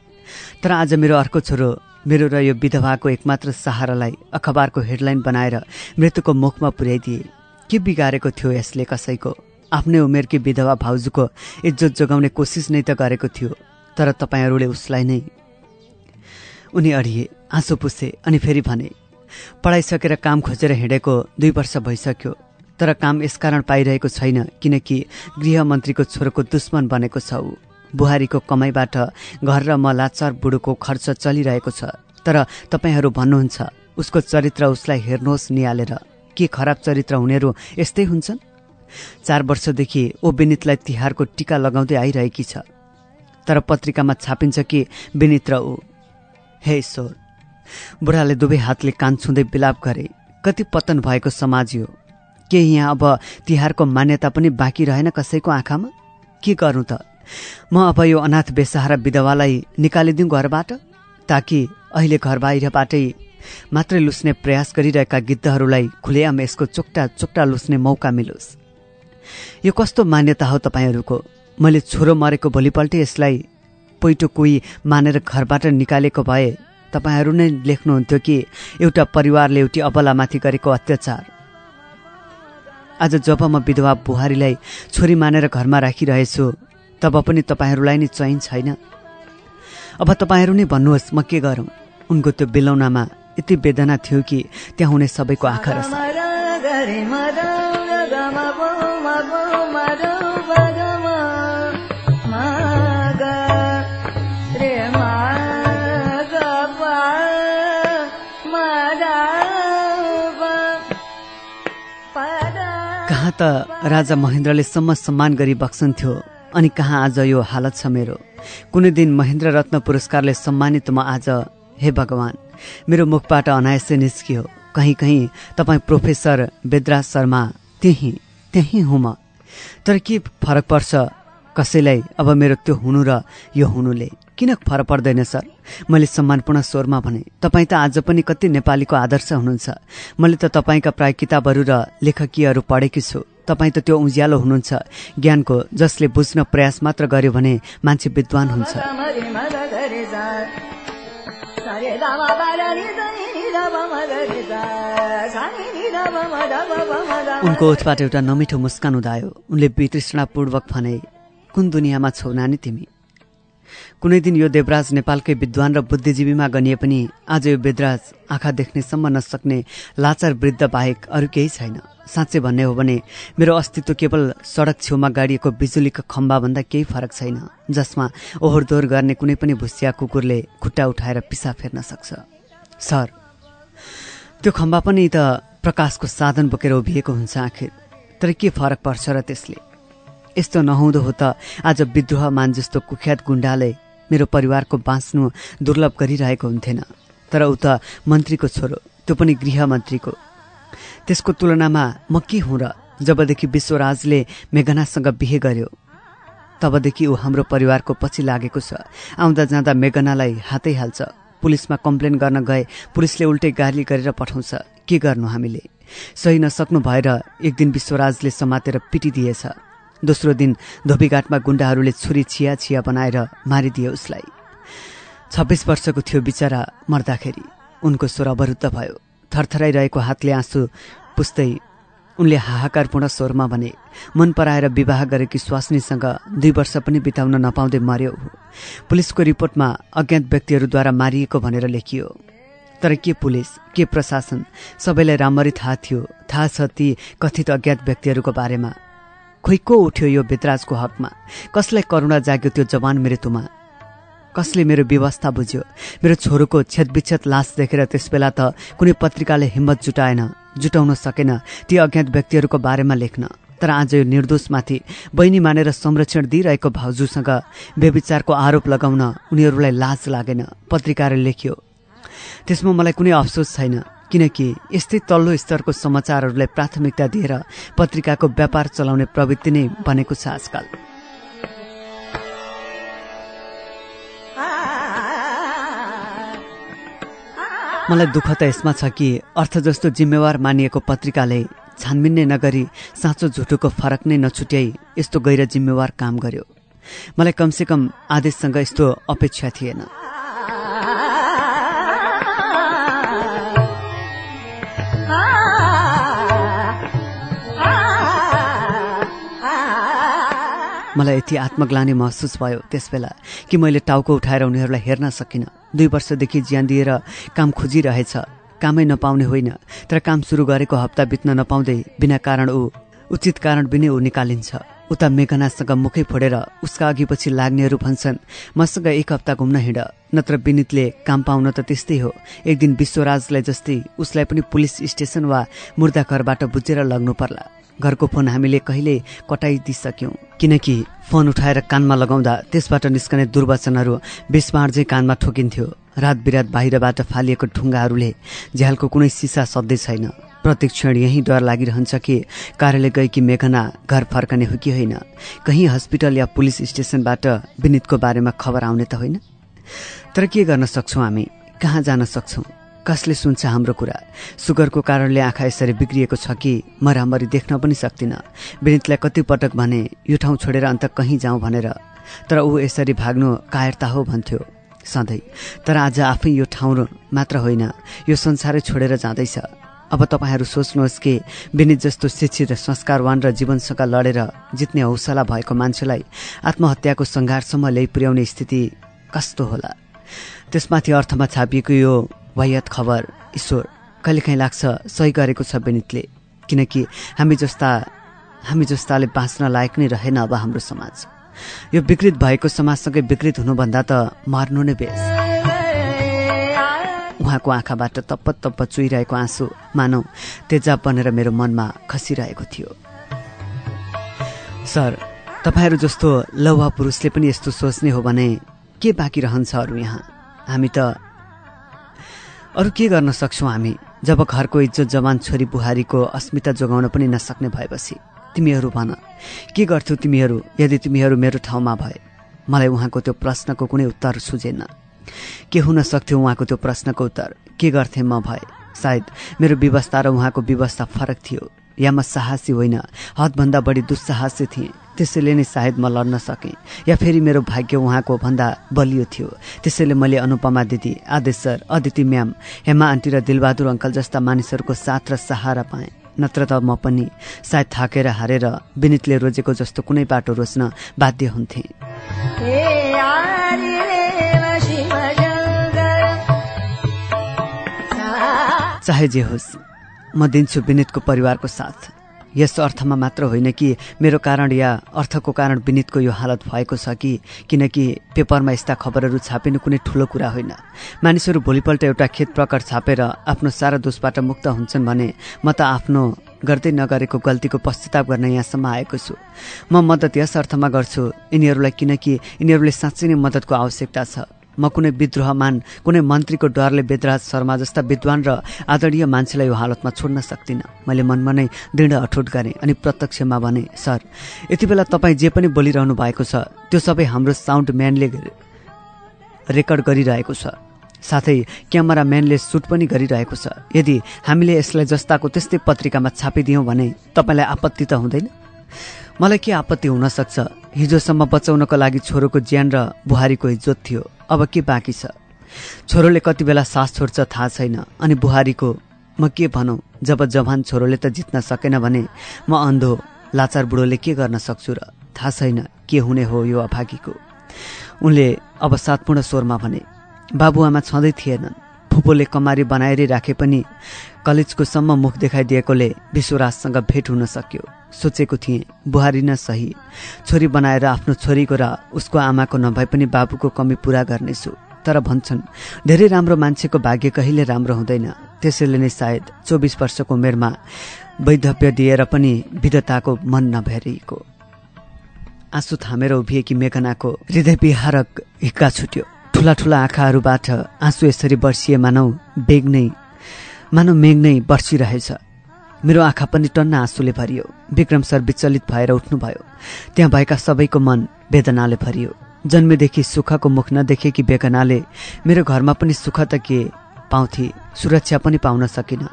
तर आज मेरो अर्को छोरो मेरो र यो विधवाको एकमात्र सहारालाई अखबारको हेडलाइन बनाएर मृत्युको मुखमा पुर्याइदिए। के बिगारेको थियो यसले कसैको? आफ्नै उमेरकी विधवा भाउजूको इज्जत जोगाउने कोसिस नै त गरेको थियो तर तपाईँहरूले उसलाई नै उनी अडिए आँसु पुसे अनि फेरि भने पढाइ सकेर काम खोजेर हिँडेको दुई वर्ष भइसक्यो तर काम यसकारण पाइरहेको छैन किनकि गृहमन्त्रीको छोरोको दुश्मन बनेको छ ऊ। बुहारीको कमाइबाट घर र म लाचार बुढोको खर्च चलिरहेको छ तर तपाईँहरू भन्नुहुन्छ उसको चरित्र उसलाई हेर्नुहोस् निहालेर के खराब चरित्र हुनेहरू यस्तै हुन्छन्? चार वर्षदेखि ओ विनितलाई तिहारको टिका लगाउँदै आइरहेकी छ तर पत्रिकामा छापिन्छ कि विनित र ऊ। हे ईश्वर बुढाले दुवै हातले कान छुँदै बिलाप गरे कति पतन भएको समाज यो। के यहाँ अब तिहारको मान्यता पनि बाँकी रहेन कसैको आँखामा? के गर्नु त? म अब यो अनाथ बेसहारा विधवालाई निकालिदिउँ घरबाट ताकि अहिले घर बाहिरबाटै मात्रै लुस्ने प्रयास गरिरहेका गिद्धहरूलाई खुलेआम यसको चोक्टा चोक्टा लुस्ने मौका मिलोस्। यो कस्तो मान्यता हो तपाईँहरूको? मैले छोरो मरेको भोलिपल्टै यसलाई पैटो कोही मानेर घरबाट निकालेको भए तपाईँहरू नै लेख्नुहुन्थ्यो कि एउटा परिवारले एउटी अबलामाथि गरेको अत्याचार। आज जब म विधवा बुहारीलाई छोरी मानेर घरमा राखिरहेछु तब पनि तपाईँहरूलाई नै चयन छैन। अब तपाईँहरू नै भन्नुहोस् म के गरौँ? उनको त्यो बेलौनामा यति वेदना थियो कि त्यहाँ हुने सबैको आँखा रस त राजा महेन्द्रले सम्म सम्मान गरी बक्सन्थ्यो अनि कहाँ आज यो हालत छ मेरो? कुनै दिन महेन्द्र रत्न पुरस्कारले सम्मानित म आज। हे भगवान् मेरो मुखबाट अनायसै निस्कियो। कहीँ कहीँ तपाईँ प्रोफेसर बेद्राज शर्मा त्यही त्यही हुँ म। तर के फरक पर्छ? कसैलाई अब मेरो त्यो हुनु र यो हुनुले? किन फरक पर्दैन सर? मैले सम्मानपूर्ण स्वरमा भने तपाईँ त आज पनि कति नेपालीको आदर्श हुनुहुन्छ। मैले त तपाईँका प्राय किताबहरू र लेखकीयहरू पढेकी छु। तपाईँ त त्यो उज्यालो हुनुहुन्छ। ज्ञानको जसले बुझ्न प्रयास मात्र गर्यो भने मान्छे विद्वान हुन्छ। उनको ओठबाट एउटा नमिठो मुस्कान उदायो। उनले वितृष्णापूर्वक भने कुन दुनियाँमा छौ नानी तिमी? कुनै दिन यो देवराज नेपालकै विद्वान र बुद्धिजीवीमा गनिए पनि आज यो बेदराज आँखा देख्नेसम्म नसक्ने लाचार वृद्ध बाहेक अरू केही छैन। साँच्चै भन्ने हो भने मेरो अस्तित्व केवल सडक छेउमा गाडिएको बिजुलीको खम्बाभन्दा केही फरक छैन जसमा ओहोरदोहोर गर्ने कुनै पनि भुसिया कुकुरले खुट्टा उठाएर पिसा फेर्न सक्छ। सर त्यो खम्बा पनि त प्रकाशको साधन बोकेर उभिएको हुन्छ आखिर तर के फरक पर्छ र त्यसले? यस्तो नहुँदो हो त। आज विद्रोह मान जस्तो कुख्यात गुण्डाले मेरो परिवारको बाँच्नु दुर्लभ गरिरहेको हुन्थेन। तर ऊ त मन्त्रीको छोरो त्यो पनि गृहमन्त्रीको। त्यसको तुलनामा म के हुँ र जबदेखि विश्वराजले मेघनासँग बिहे गर्यो तबदेखि ऊ हाम्रो परिवारको पछि लागेको छ। आउँदा जाँदा मेघनालाई हातै हाल्छ पुलिसमा कम्प्लेन गर्न गए पुलिसले उल्टै गाली गरेर पठाउँछ के गर्नु हामीले? सही नसक्नु भएर एक दिन विश्वराजले समातेर पिटिदिएछ। दोस्रो दिन धोबीघाटमा गुण्डाहरूले छुरी छिया छिया बनाएर मारिदिए उसलाई। छब्बिस वर्षको थियो बिचरा मर्दाखेरि। उनको स्वर अवरुद्ध भयो। थरथराइरहेको हातले आँसु पुस्दै उनले हाहाकारपूर्ण स्वरमा भने मन पराएर विवाह गरेकी स्वास्नीसँग दुई वर्ष पनि बिताउन नपाउँदै मर्यो पुलिसको रिपोर्टमा अज्ञात व्यक्तिहरूद्वारा मारिएको भनेर लेखियो। तर के पुलिस के प्रशासन सबैलाई राम्ररी थाहा थियो। थाहा छ ती कथित अज्ञात व्यक्तिहरूको बारेमा। खोइ को उठ्यो यो बेतराजको हकमा। कसलाई करुणा जाग्यो त्यो जवान मृत्युमा कसले मेरो व्यवस्था बुझ्यो? मेरो छोरोको छेदविच्छेद लास देखेर त्यसबेला त कुनै पत्रिकाले हिम्मत जुटाएन जुटाउन सकेन ती अज्ञात व्यक्तिहरूको बारेमा लेख्न। तर आज यो निर्दोषमाथि बहिनी मानेर संरक्षण दिइरहेको भाउजूसँग व्यविचारको आरोप लगाउन उनीहरूलाई लाज लागेन पत्रिकाले लेख्यो। त्यसमा मलाई कुनै अफसोस छैन। किनकि यस्तै तल्लो स्तरको समाचारहरूलाई प्राथमिकता दिएर पत्रिकाको व्यापार चलाउने प्रवृत्ति नै बनेको छ आजकल। मलाई दुःख त यसमा छ कि अर्थ जस्तो जिम्मेवार मानिएको पत्रिकाले छानबिन नै नगरी साँचो झुटोको फरक नै नछुट्याई यस्तो गैर जिम्मेवार काम गर्यो। मलाई कमसेकम आदेशसँग यस्तो अपेक्षा थिएन। मलाई यति आत्मग्लानी महसुस भयो त्यसबेला कि मैले टाउको उठाएर उनीहरूलाई हेर्न सकिनँ। दुई वर्षदेखि ज्यान दिएर काम खोजिरहेछ। कामै नपाउने होइन तर काम सुरु गरेको हप्ता बित्न नपाउँदै बिना कारण ऊ उचित कारण बिनै ऊ निकालिन्छ। उता मेघनासँग मुखै फोडेर उसका अघिपछि लाग्नेहरू भन्छन् मसँग एक हप्ता घुम्न हिँड नत्र विनितले काम पाउन त त्यस्तै हो। एक दिन विश्वराजलाई जस्तै उसलाई पनि पुलिस स्टेसन वा मुर्दा घरबाट बुझेर लग्नु पर्ला। घरको फोन हामीले कहिले कटाइदिइसक्यौँ। किनकि फोन उठाएर कानमा लगाउँदा त्यसबाट निस्कने दुर्वचनहरू बेसमार्झै कानमा ठोकिन्थ्यो। रात बिरात बाहिरबाट फालिएको ढुङ्गाहरूले झ्यालको कुनै सिसा सधैँ छैन। प्रत्येक क्षण यही डर लागिरहन्छ कि कार्यालय गएकी मेघना घर फर्कने हो कि होइन। कहीँ हस्पिटल या पुलिस स्टेसनबाट विनितको बारेमा खबर आउने त होइन। तर के गर्न सक्छौँ हामी? कहाँ जान सक्छौँ? कसले सुन्छ हाम्रो कुरा? सुगरको कारणले आँखा यसरी बिग्रिएको छ कि म राम्ररी देख्न पनि सक्दिनँ। विनितलाई कतिपटक भने यो ठाउँ छोडेर अन्त कहीँ जाउँ भनेर। तर ऊ यसरी भाग्नु कायरता हो भन्थ्यो। सधैँ। तर आज आफै यो ठाउँ मात्र होइन। यो संसारै छोडेर जाँदैछ। अब तपाईँहरू सोच्नुहोस् कि विनित जस्तो शिक्षित संस्कारवान र जीवनसँग लडेर जित्ने हौसला भएको मान्छेलाई आत्महत्याको सङ्घारसम्म ल्याइ पुर्याउने स्थिति कस्तो होला? त्यसमाथि अर्थमा छापिएको यो वायत खबर ईश्वर। कहिलेकाहीँ लाग्छ सही गरेको छ विनितले। किनकि हामी जस्ता हामी जस्ताले बाँच्न लायक नै रहेन अब हाम्रो समाज। यो विकृत भएको समाजसँगै विकृत हुनुभन्दा त मर्नु नै बेस। उहाँको आँखाबाट तप्प तप्प चुइरहेको आँसु मानौ तेजाब बनेर मेरो मनमा खसिरहेको थियो। सर तपाईँहरू जस्तो लौवा पुरुषले पनि यस्तो सोच्ने हो भने के बाँकी रहन्छ अरू यहाँ? हामी त अरू के गर्न सक्छौँ हामी? जब घरको इज्जत जवान छोरी बुहारीको अस्मिता जोगाउन पनि नसक्ने भएपछि तिमीहरू भन। के गर्थ्यौ तिमीहरू यदि तिमीहरू मेरो ठाउँमा भए? मलाई उहाँको त्यो प्रश्नको कुनै उत्तर सुझेन। के हुन सक्थ्यो उहाँको त्यो प्रश्नको उत्तर? के गर्थे म भए? सायद मेरो व्यवस्था र उहाँको व्यवस्था फरक थियो। या म साहसी होइन। हदभन्दा बढी दुस्साहसी थिएँ। त्यसैले नै सायद म लड्न सकेँ। या फेरि मेरो भाग्य उहाँको भन्दा बलियो थियो। त्यसैले मैले अनुपमा दिदी Aadesh sir Aditi ma'am Hema aunty र दिलबहादुर अङ्कल जस्ता मानिसहरूको साथ र सहारा पाएँ। नत्र त म पनि सायद थाकेर हारेर विनितले रोजेको जस्तो कुनै बाटो रोज्न बाध्य हुन्थेँ। चाहे जे होस्। म दिन्छु विनितको परिवारको साथ। यस अर्थमा मात्र होइन कि मेरो कारण या अर्थको कारण विनितको यो हालत भएको छ कि किनकि पेपरमा यस्ता खबरहरू छापिनु कुनै ठुलो कुरा होइन। मानिसहरू भोलिपल्ट एउटा खेत प्रकार छापेर आफ्नो सारा दोषबाट मुक्त हुन्छन् भने म त आफ्नो गर्दै नगरेको गल्तीको पश्चाताप गर्न यहाँसम्म आएको छु। म मद्दत यस अर्थमा गर्छु यिनीहरूलाई किनकि यिनीहरूले साँच्चै नै मद्दतको आवश्यकता छ। म कुनै विद्रोहमान कुनै मन्त्रीको डरले वेदराज शर्मा जस्ता विद्वान र आदरणीय मान्छेलाई यो हालतमा छोड्न सक्दिनँ। मैले मनमा नै दृढ अठोट गरेँ अनि प्रत्यक्षमा भने सर यति बेला तपाईँ जे पनि बोलिरहनु भएको छ त्यो सबै हाम्रो साउन्ड म्यानले रेकर्ड गरिरहेको छ। साथै क्यामेराम्यानले सुट पनि गरिरहेको छ। यदि हामीले यसलाई जस्ताको त्यस्तै पत्रिकामा छापिदियौँ भने तपाईँलाई आपत्ति त हुँदैन? मलाई के आपत्ति हुन सक्छ? हिजोसम्म बचाउनको लागि छोरोको ज्यान र बुहारीको इज्जत थियो। अब के बाँकी छ? छोरोले कति बेला सास छोड्छ थाहा छैन। अनि बुहारीको म के भनौँ? जब जवान छोरोले त जित्न सकेन भने म अन्धो लाचार बुढोले के गर्न सक्छु र? थाहा छैन के हुने हो यो अभागीको। उनले अब सातपूर्ण स्वरमा भने बाबुआमा छँदै थिएनन्। फुपूले कमारी बनाएरै राखे पनि कलेजको सम्म मुख देखाइदिएकोले विश्वराजसँग भेट हुन सक्यो। सोचेको थिएँ बुहारी न सही। छोरी बनाएर आफ्नो छोरीको र उसको आमाको नभए पनि बाबुको कमी पुरा गर्नेछु। तर भन्छन् धेरै राम्रो मान्छेको भाग्य कहिले राम्रो हुँदैन। त्यसैले नै सायद चौबिस वर्षको उमेरमा वैधव्य दिएर पनि विधताको मन नभेरिएको। आँसु थामेर उभिएकी मेघनाको हृदय विहारक हिक्का छुट्यो। ठुला ठुला आँखाहरूबाट आँसु यसरी बर्सिए मानौ बेग नै मानौ मेघ नै बर्सिरहेछ मेरो आँखा पनि टन्न आँसुले भरियो। विक्रम सर विचलित भएर उठ्नुभयो। त्यहाँ भएका सबैको मन वेदनाले भरियो। जन्मेदेखि सुखको मुख नदेखेकी बेगनाले मेरो घरमा पनि सुख त के पाउँथे सुरक्षा पनि पाउन सकिनँ।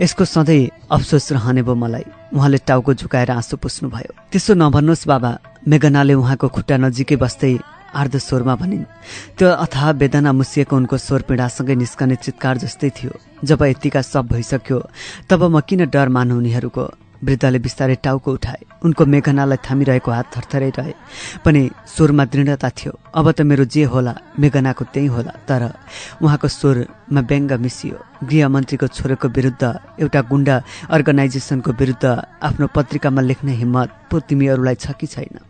यसको सधैँ अफसोस रहने भयो मलाई। उहाँले टाउको झुकाएर आँसु पुस्नुभयो। त्यसो नभन्नुहोस् बाबा मेघनाले उहाँको खुट्टा नजिकै बस्दै आर्ध स्वरमा भनिन्। त्यो अथाह वेदना मुसिएको उनको स्वर पीडासँगै निस्कने चित्कार जस्तै थियो। जब यतिका सब भइसक्यो तब म किन डर मान्नु उनीहरूको वृद्धले बिस्तारै टाउको उठाए। उनको मेघनालाई थामिरहेको हात थरथरै रहे। पनि स्वरमा दृढता थियो। अब त मेरो जे होला मेघनाको त्यही होला। तर उहाँको स्वरमा व्यङ्ग मिसियो। गृहमन्त्रीको छोरोको विरुद्ध एउटा गुण्डा अर्गनाइजेसनको विरुद्ध आफ्नो पत्रिकामा लेख्ने हिम्मत पो तिमीहरूलाई छ कि छैन?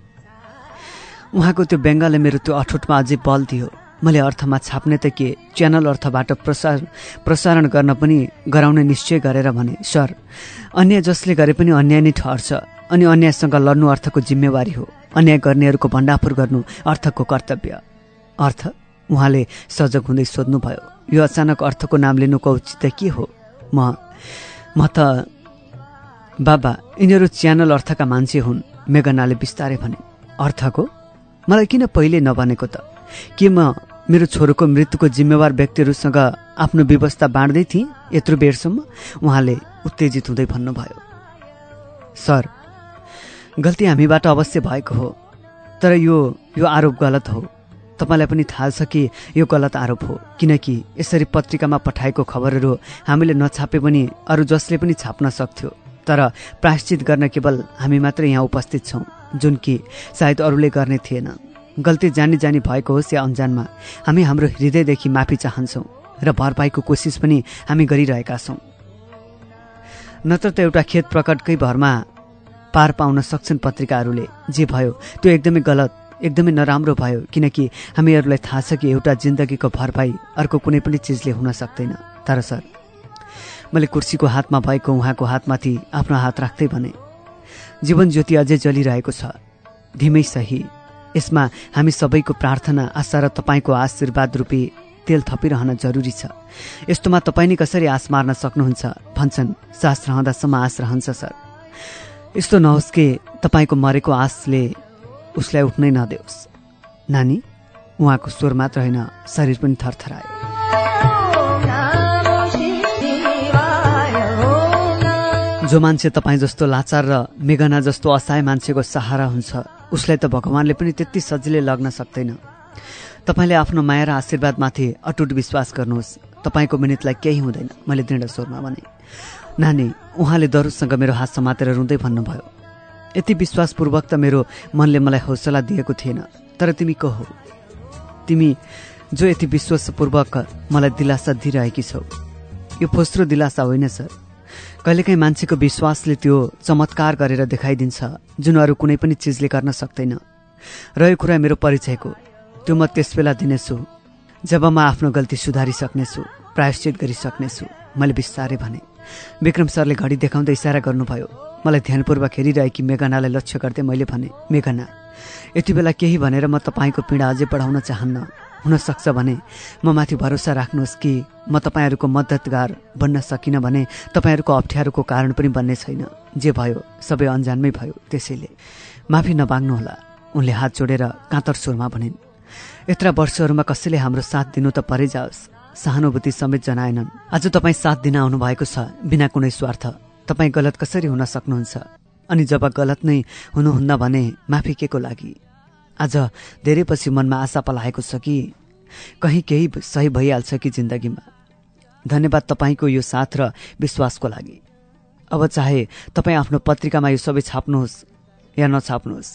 उहाँको त्यो व्यङ्गले मेरो त्यो अठोटमा अझै बल दियो। मैले अर्थमा छाप्ने त के? च्यानल अर्थबाट प्रसार प्रसारण गर्न पनि गराउने निश्चय गरेर भने सर अन्याय जसले गरे पनि अन्याय नै ठहर्छ अनि अन्यायसँग लड्नु अर्थको जिम्मेवारी हो। अन्याय गर्नेहरूको भण्डाफुर गर्नु अर्थको कर्तव्य। अर्थ उहाँले सजग हुँदै सोध्नुभयो यो अचानक अर्थको नाम लिनुको औचित्य के हो? म म त बाबा यिनीहरू च्यानल अर्थका मान्छे हुन् मेघनाले बिस्तारै भने। अर्थको? मलाई किन पहिले नभनेको त? के म मेरो छोरोको मृत्युको जिम्मेवार व्यक्तिहरूसँग आफ्नो व्यवस्था बाँड्दै थिएँ यत्रो बेरसम्म? उहाँले उत्तेजित हुँदै भन्नुभयो। सर गल्ती हामीबाट अवश्य भएको हो तर यो यो आरोप गलत हो। तपाईँलाई पनि थाहा छ कि यो गलत आरोप हो किनकि यसरी पत्रिकामा पठाएको खबरहरू हामीले नछापे पनि अरू जसले पनि छाप्न सक्थ्यो। तर प्रायश्चित गर्न केवल हामी मात्रै यहाँ उपस्थित छौँ। जुन कि सायद अरूले गर्ने थिएन। गल्ती जानी जानी भएको होस् या अन्जानमा हामी हाम्रो हृदयदेखि माफी चाहन्छौँ र भरपाईको कोसिस पनि हामी गरिरहेका छौँ। नत्र त एउटा खेत प्रकटकै भरमा पार पाउन सक्छन् पत्रिकाहरूले। जे भयो त्यो एकदमै गलत एकदमै नराम्रो भयो किनकि हामीहरूलाई थाहा छ कि एउटा जिन्दगीको भरपाई अर्को कुनै पनि चिजले हुन सक्दैन। तर सर मैले कुर्सीको हातमा भएको उहाँको हातमाथि आफ्नो हात राख्दै भने जीवन ज्योति अझै जलिरहेको छ। धिमै सही। यसमा हामी सबैको प्रार्थना आशा र तपाईँको आशीर्वाद रूपी तेल थपिरहन जरुरी छ। यस्तोमा तपाईँ नै कसरी आश मार्न सक्नुहुन्छ? भन्छन् सास रहँदासम्म आश रहन्छ सर। यस्तो नहोस् कि तपाईँको मरेको आशले उसलाई उठ्नै नदेओस्। नानी उहाँको स्वर मात्र होइन शरीर पनि थरथरायो। जो मान्छे तपाईँ जस्तो लाचार र मेघना जस्तो असहाय मान्छेको सहारा हुन्छ उसलाई त भगवान्ले पनि त्यति सजिलै लग्न सक्दैन। तपाईँले आफ्नो माया र आशीर्वादमाथि अटुट विश्वास गर्नुहोस्। तपाईँको मिहिनेतलाई केही हुँदैन। मैले दृढ स्वरमा भने। नानी उहाँले दरुसँग मेरो हात समातेर रुँदै भन्नुभयो यति विश्वासपूर्वक त मेरो मनले मलाई हौसला दिएको थिएन तर तिमी को हो? तिमी जो यति विश्वासपूर्वक मलाई दिलासा दिइरहेकी छौ। यो फोस्रो दिलासा होइन सर। कहिलेकाहीँ मान्छेको विश्वासले त्यो चमत्कार गरेर देखाइदिन्छ जुन अरू कुनै पनि चिजले गर्न सक्दैन। रह्यो कुरा मेरो परिचयको। त्यो म त्यसबेला दिनेछु। जब म आफ्नो गल्ती सुधारिसक्नेछु प्रायश्चित गरिसक्नेछु मैले बिस्तारै भने विक्रम सरले घडी देखाउँदै इसारा गर्नुभयो। मलाई ध्यानपूर्वक हेरिरहेकी मेघनालाई लक्ष्य गर्दै मैले भने मेघना यति बेला केही भनेर म तपाईँको पीडा अझै बढाउन चाहन्न। हुनसक्छ भने म माथि भरोसा राख्नुहोस् कि म तपाईँहरूको मद्दतगार बन्न सकिनँ भने तपाईँहरूको अप्ठ्यारोको कारण पनि बन्ने छैन। जे भयो सबै अन्जानमै भयो त्यसैले। माफी नबाङ्नुहोला उनले हात जोडेर काँतर सुरमा भनिन् यत्र वर्षहरूमा कसैले हाम्रो साथ दिनु त परै जाओस्। सहानुभूति समेत जनाएनन्। आज तपाईँ साथ दिन आउनु भएको छ बिना कुनै स्वार्थ। तपाईँ गलत कसरी हुन सक्नुहुन्छ? अनि जब गलत नै हुनुहुन्न भने माफी के को लागि? आज धेरै पछि मनमा आशा पलाएको छ कि कहीँ केही सही भइहाल्छ कि जिन्दगीमा। धन्यवाद तपाईँको यो साथ र विश्वासको लागि। अब चाहे तपाईँ आफ्नो पत्रिकामा यो सबै छाप्नुहोस् या नछाप्नुहोस्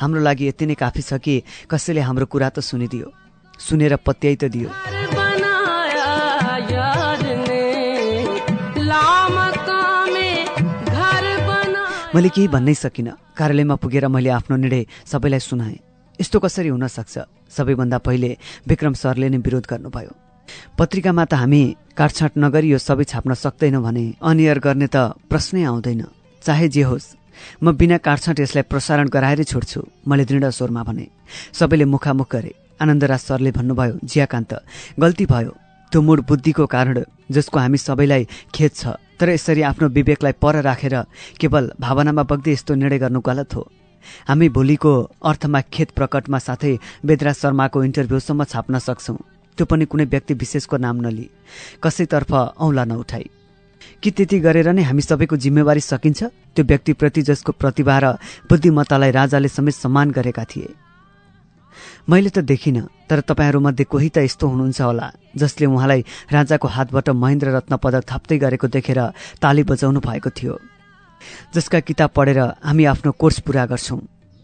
हाम्रो लागि यति नै काफी छ कि कसैले हाम्रो कुरा त सुनिदियो सुनेर पत्याइ त दियो। मैले केही भन्नै सकिनँ। कार्यालयमा पुगेर मैले आफ्नो निर्णय सबैलाई सुनाएँ। यस्तो कसरी हुन सक्छ? सबैभन्दा पहिले विक्रम सरले नै विरोध गर्नुभयो। पत्रिकामा त हामी काटछाँट नगरी यो सबै छाप्न सक्दैनौँ भने अनियर गर्ने त प्रश्नै आउँदैन। चाहे जे होस् म बिना काटछाँट यसलाई प्रसारण गराएरै छोड्छु मैले दृढ स्वरमा भने। सबैले मुखामुख गरे। आनन्दराज सरले भन्नुभयो जियाकान्त गल्ती भयो। त्यो मूड बुद्धिको कारण जसको हामी सबैलाई खेद छ तर यसरी आफ्नो विवेकलाई पर राखेर केवल भावनामा बग्दै यस्तो निर्णय गर्नु गलत हो। हामी भोलिको अर्थमा खेत प्रकटमा साथै बेदराज शर्माको इन्टरभ्यूसम्म छाप्न सक्छौँ। त्यो पनि कुनै व्यक्ति विशेषको नाम नलिई। कसैतर्फ औँला नउठाई। कि त्यति गरेर नै हामी सबैको जिम्मेवारी सकिन्छ? त्यो व्यक्तिप्रति जसको प्रतिभा र बुद्धिमत्तालाई राजाले समेत सम्मान गरेका थिए। मैले त देखिनँ तर तपाईँहरूमध्ये कोही त यस्तो हुनुहुन्छ होला जसले उहाँलाई राजाको हातबाट महेन्द्र रत्न पदक थाप्दै गरेको देखेर ताली बजाउनु भएको थियो। जसका किताब पढेर हामी आफ्नो कोर्स पुरा गर्छौँ।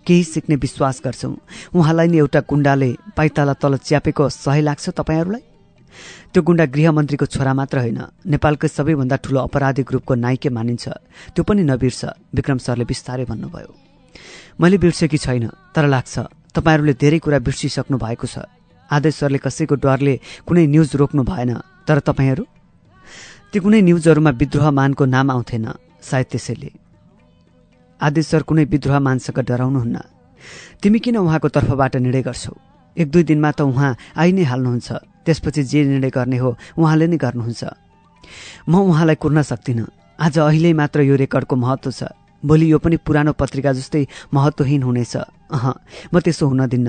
केही सिक्ने विश्वास गर्छौँ। उहाँलाई नै एउटा गुण्डाले पाइताला तल च्यापेको सही लाग्छ तपाईँहरूलाई? त्यो गुण्डा गृहमन्त्रीको छोरा मात्र होइन। नेपालकै सबैभन्दा ठुलो अपराधी ग्रुपको नाइके मानिन्छ। त्यो पनि नबिर्छ विक्रम सरले बिस्तारै भन्नुभयो। मैले बिर्सेकी छैन तर लाग्छ। तपाईँहरूले धेरै कुरा बिर्सिसक्नु भएको छ। आदेश सरले कसैको डरले कुनै न्युज रोक्नु भएन। तर तपाईँहरू? त्यो कुनै न्युजहरूमा विद्रोहमानको नाम आउँथेन। सायद त्यसैले। आदेश सर कुनै विद्रोहमानसँग डराउनुहुन्न। तिमी किन उहाँको तर्फबाट निर्णय गर्छौ? एक दुई दिनमा त उहाँ आइ नै हाल्नुहुन्छ। त्यसपछि जे निर्णय गर्ने हो उहाँले नै गर्नुहुन्छ। म उहाँलाई कुर्न सक्दिनँ। आज अहिले मात्र यो रेकर्डको महत्त्व छ। भोलि यो पनि पुरानो पत्रिका जस्तै महत्त्वहीन हुनेछ। अह म त्यसो हुन दिन्न।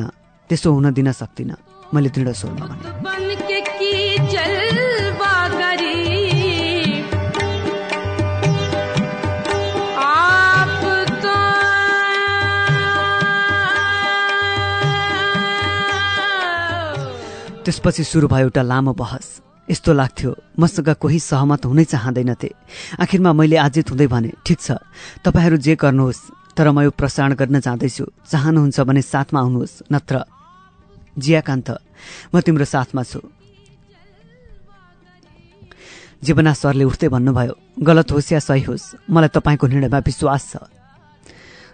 त्यसो हुन दिन सक्दिनँ। मैले दृढ स्वरमा भने। त्यसपछि सुरु भयो एउटा लामो बहस। यस्तो लाग्थ्यो मसँग कोही सहमत हुनै चाहँदैनथे। आखिरमा मैले आजित हुँदै भने ठिक छ तपाईँहरू जे गर्नुहोस् तर म यो प्रसारण गर्न जाँदैछु। चाहनुहुन्छ भने साथमा आउनुहोस् नत्र जियाकान्त म तिम्रो साथमा छु। जीवना सरले उठ्दै भन्नुभयो गलत होस् या सही होस् मलाई तपाईँको निर्णयमा विश्वास छ।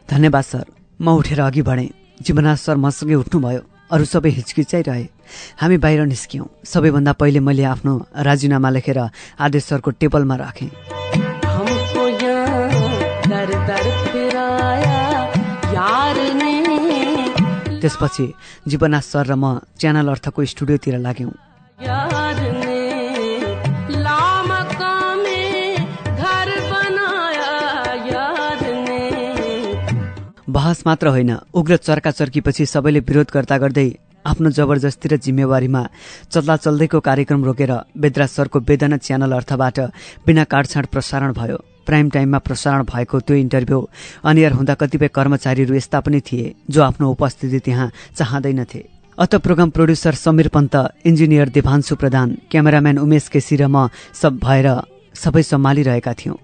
धन्यवाद सर म उठेर अघि बढेँ। जीवना सर मसँगै उठ्नुभयो अरू सबै हिचकिचाइरहे। हामी बाहिर निस्क्यौँ। सबैभन्दा पहिले मैले आफ्नो राजीनामा लेखेर आदेश सरको टेबलमा राखेँ। त्यसपछि जीवना सर र म च्यानल अर्थको स्टुडियोतिर लाग्यौँ। बहस मात्र होइन उग्र चर्का चर्कीपछि सबैले विरोध गर्दा गर्दै आफ्नो जबरजस्ती र जिम्मेवारीमा चल्दा चल्दैको कार्यक्रम रोकेर बेद्रा सरको वेदना च्यानल अर्थबाट बिना काटछाँट प्रसारण भयो। प्राइम टाइममा प्रसारण भएको त्यो इन्टरभ्यू अनियर हुँदा कतिपय कर्मचारीहरू यस्ता पनि थिए जो आफ्नो उपस्थिति त्यहाँ चाहँदैनथे। अत programme producer Sameer Pant engineer Devanshu Pradhan cameraman Umesh KC र म सब भएर सबै सम्हालिरहेका थियौं।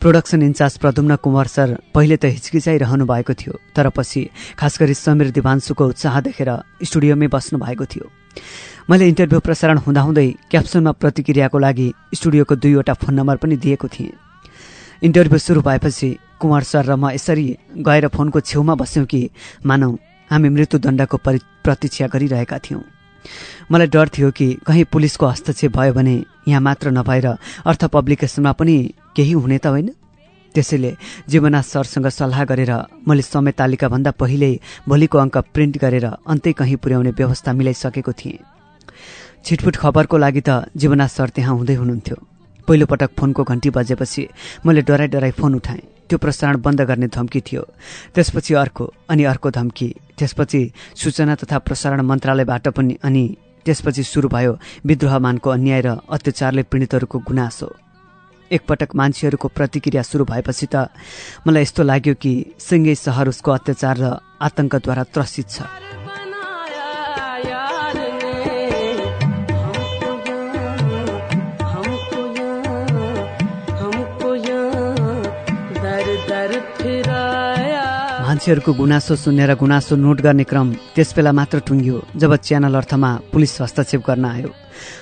Production incharge Pradumna Kumar sir पहिले त हिचकिचाइरहनु भएको थियो तर पछि खास गरी समीर दिवांशुको उत्साह देखेर स्टुडियोमै बस्नु भएको थियो। मैले इन्टरभ्यू प्रसारण हुँदाहुँदै क्याप्सनमा प्रतिक्रियाको लागि स्टुडियोको दुईवटा फोन नम्बर पनि दिएको थिएँ। इन्टरभ्यू सुरु भएपछि कुमार सर र म यसरी गएर फोनको छेउमा बस्यौँ कि मानौ हामी मृत्युदण्डको परि प्रतीक्षा गरिरहेका थियौँ। मलाई डर थियो कि कहीँ पुलिसको हस्तक्षेप भयो भने यहाँ मात्र नभएर अर्थ पब्लिकेसनमा पनि केही हुने त होइन। त्यसैले जीवना सरसँग सल्लाह गरेर मैले समय तालिकाभन्दा पहिल्यै भोलिको अङ्क प्रिन्ट गरेर अन्तै कहीँ पुर्याउने व्यवस्था मिलाइसकेको थिएँ। छिटफुट खबरको लागि त जीवना सर त्यहाँ हुँदै हुनुहुन्थ्यो। पहिलोपटक फोनको घन्टी बजेपछि मैले डराइ डराइ फोन उठाएँ। त्यो प्रसारण बन्द गर्ने धम्की थियो। त्यसपछि अर्को अनि अर्को धम्की त्यसपछि सूचना तथा प्रसारण मन्त्रालयबाट पनि अनि त्यसपछि सुरु भयो विद्रोहमानको अन्याय र अत्याचारले पीडितहरूको गुनासो। एकपटक मान्छेहरूको प्रतिक्रिया सुरु भएपछि त मलाई यस्तो लाग्यो कि सिङ्गै सहर उसको अत्याचार र आतंकद्वारा त्रसित छ। मान्छेहरूको गुनासो सुनेर गुनासो नोट गर्ने क्रम त्यसबेला मात्र टुङ्गियो जब च्यानल अर्थमा पुलिस हस्तक्षेप गर्न आयो।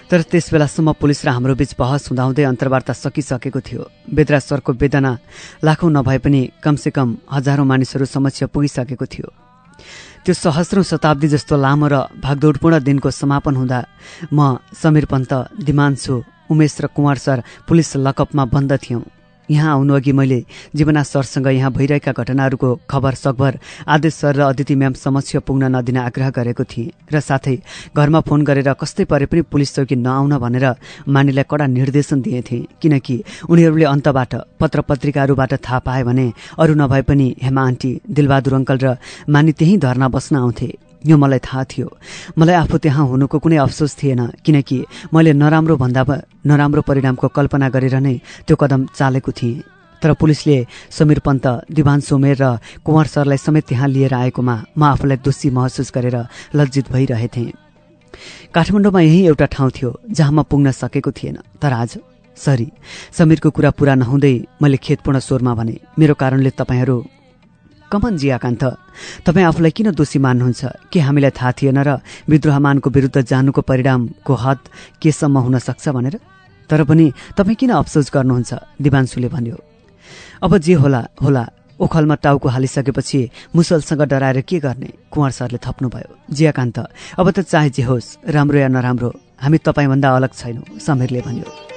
तर त्यस बेलासम्म पुलिस र हाम्रो बीच बहस हुँदाहुँदै अन्तर्वार्ता सकिसकेको थियो। बेद्रा सरको वेदना लाखौँ नभए पनि कमसेकम हजारौँ मानिसहरू समक्ष पुगिसकेको थियो। त्यो सहस्रौं शताब्दी जस्तो लामो र भागदौडपूर्ण दिनको समापन हुँदा म समीर पन्त दिमान्सु उमेश र कुमार सर पुलिस लकअपमा बन्द थियौं। यहाँ आउनु अघि मैले जीवना सरसँग यहाँ भइरहेका घटनाहरूको खबर सकभर आदेश सर र अदिति म्याम समक्ष पुग्न नदिन आग्रह गरेको थिएँ र साथै घरमा फोन गरेर कस्तै परे पनि पुलिस चौकी नआउन भनेर मानिलाई कडा निर्देशन दिएथे किनकि उनीहरूले अन्तबाट पत्र पत्रिकाहरूबाट थाहा पाए भने अरू नभए पनि हेमा आन्टी दिलबहादुर अङ्कल र मानि त्यही धर्ना बस्न आउँथे। यो मलाई थाहा थियो। मलाई आफू त्यहाँ हुनुको कुनै अफसोस थिएन किनकि मैले नराम्रो भन्दा नराम्रो परिणामको कल्पना गरेर नै त्यो कदम चालेको थिएँ। तर पुलिसले समीर पन्त दिवान सोमेर र कुमार सरलाई समेत त्यहाँ लिएर आएकोमा म आफूलाई दोषी महसुस गरेर लज्जित भइरहेथेँ। काठमाडौँमा यही एउटा ठाउँ थियो जहाँ म पुग्न सकेको थिएन। तर आज सरी समीरको कुरा पूरा नहुँदै मैले खेतपूर्ण स्वरमा भने मेरो कारणले तपाईँहरू कमन जी आकान्त तपाईँ आफूलाई किन दोषी मान्नुहुन्छ? के हामीलाई थाहा थिएन र विद्रोहमानको विरुद्ध जानुको परिणामको हद केसम्म हुन सक्छ भनेर? तर पनि तपाईँ किन अफसोस गर्नुहुन्छ? दिवान्सुले भन्यो। अब जे होला होला। ओखलमा टाउको हालिसकेपछि मुसलसँग डराएर के गर्ने? कुमार सरले थप्नुभयो। जियाकान्त अब त चाहे जे होस् राम्रो या नराम्रो हामी तपाईँभन्दा अलग छैनौँ समीरले भन्यो।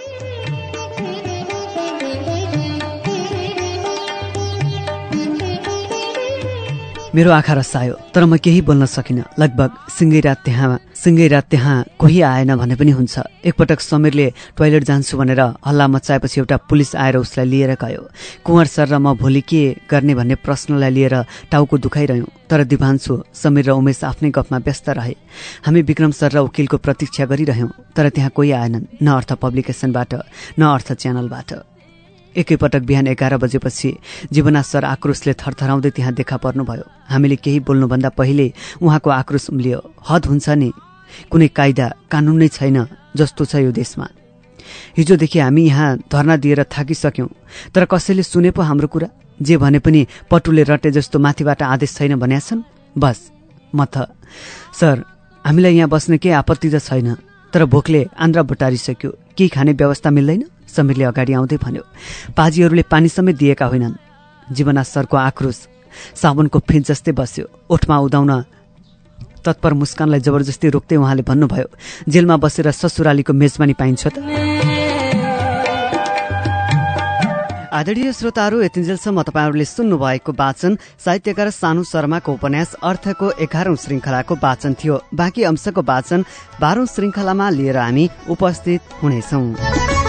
मेरो आँखा रसायो तर म केही बोल्न सकिनँ। लगभग सिङ्गै रात त्यहाँ सिङ्गै रात त्यहाँ कोही आएन भने पनि हुन्छ। एकपटक समीरले टोइलेट जान्छु भनेर हल्ला मचाएपछि एउटा पुलिस आएर उसलाई लिएर गयो। कुँवर सर र म भोलि के गर्ने भन्ने प्रश्नलाई लिएर टाउको दुखाइरह्यौँ। तर दिभान्सु समीर र उमेश आफ्नै गफमा व्यस्त रहे। हामी विक्रम सर र वकिलको प्रतीक्षा गरिरह्यौँ। तर त्यहाँ कोही आएनन्। न अर्थ पब्लिकेसनबाट न अर्थ च्यानलबाट। एकैपटक बिहान एघार बजेपछि जीवना सर आक्रोशले थरथराउँदै त्यहाँ देखा पर्नुभयो। हामीले केही बोल्नुभन्दा पहिले उहाँको आक्रोश उम्लियो। हद हुन्छ नि। कुनै कायदा कानुन नै छैन जस्तो छ यो देशमा। हिजोदेखि हामी यहाँ धर्ना दिएर थाकिसक्यौँ। तर कसैले सुने पो हाम्रो कुरा? जे भने पनि पटुले रटे जस्तो माथिबाट आदेश छैन भनेका छन्? बस म त सर हामीलाई यहाँ बस्ने केही आपत्ति त छैन। तर भोकले आन्द्रा बटारिसक्यो। केही खाने व्यवस्था मिल्दैन? समीरले अगाडि आउँदै भन्यो पाजीहरूले पानी समेत दिएका होइनन्। जीवना सरको आक्रोश साबुनको फिन्च जस्तै बस्यो। ओठमा उदाउन तत्पर मुस्कानलाई जबरजस्ती रोक्दै उहाँले भन्नुभयो जेलमा बसेर ससुरालीको मेजबानी पाइन्छ त? आदरणीय श्रोताहरू यतिन्जेलसम्म तपाईँहरूले सुन्नुभएको वाचन साहित्यकार सानु शर्माको उपन्यास अर्थको एघारौं श्रृङ्खलाको वाचन थियो। बाँकी अंशको वाचन बाह्रौं श्रृङ्खलामा लिएर हामी उपस्थित हुनेछौं।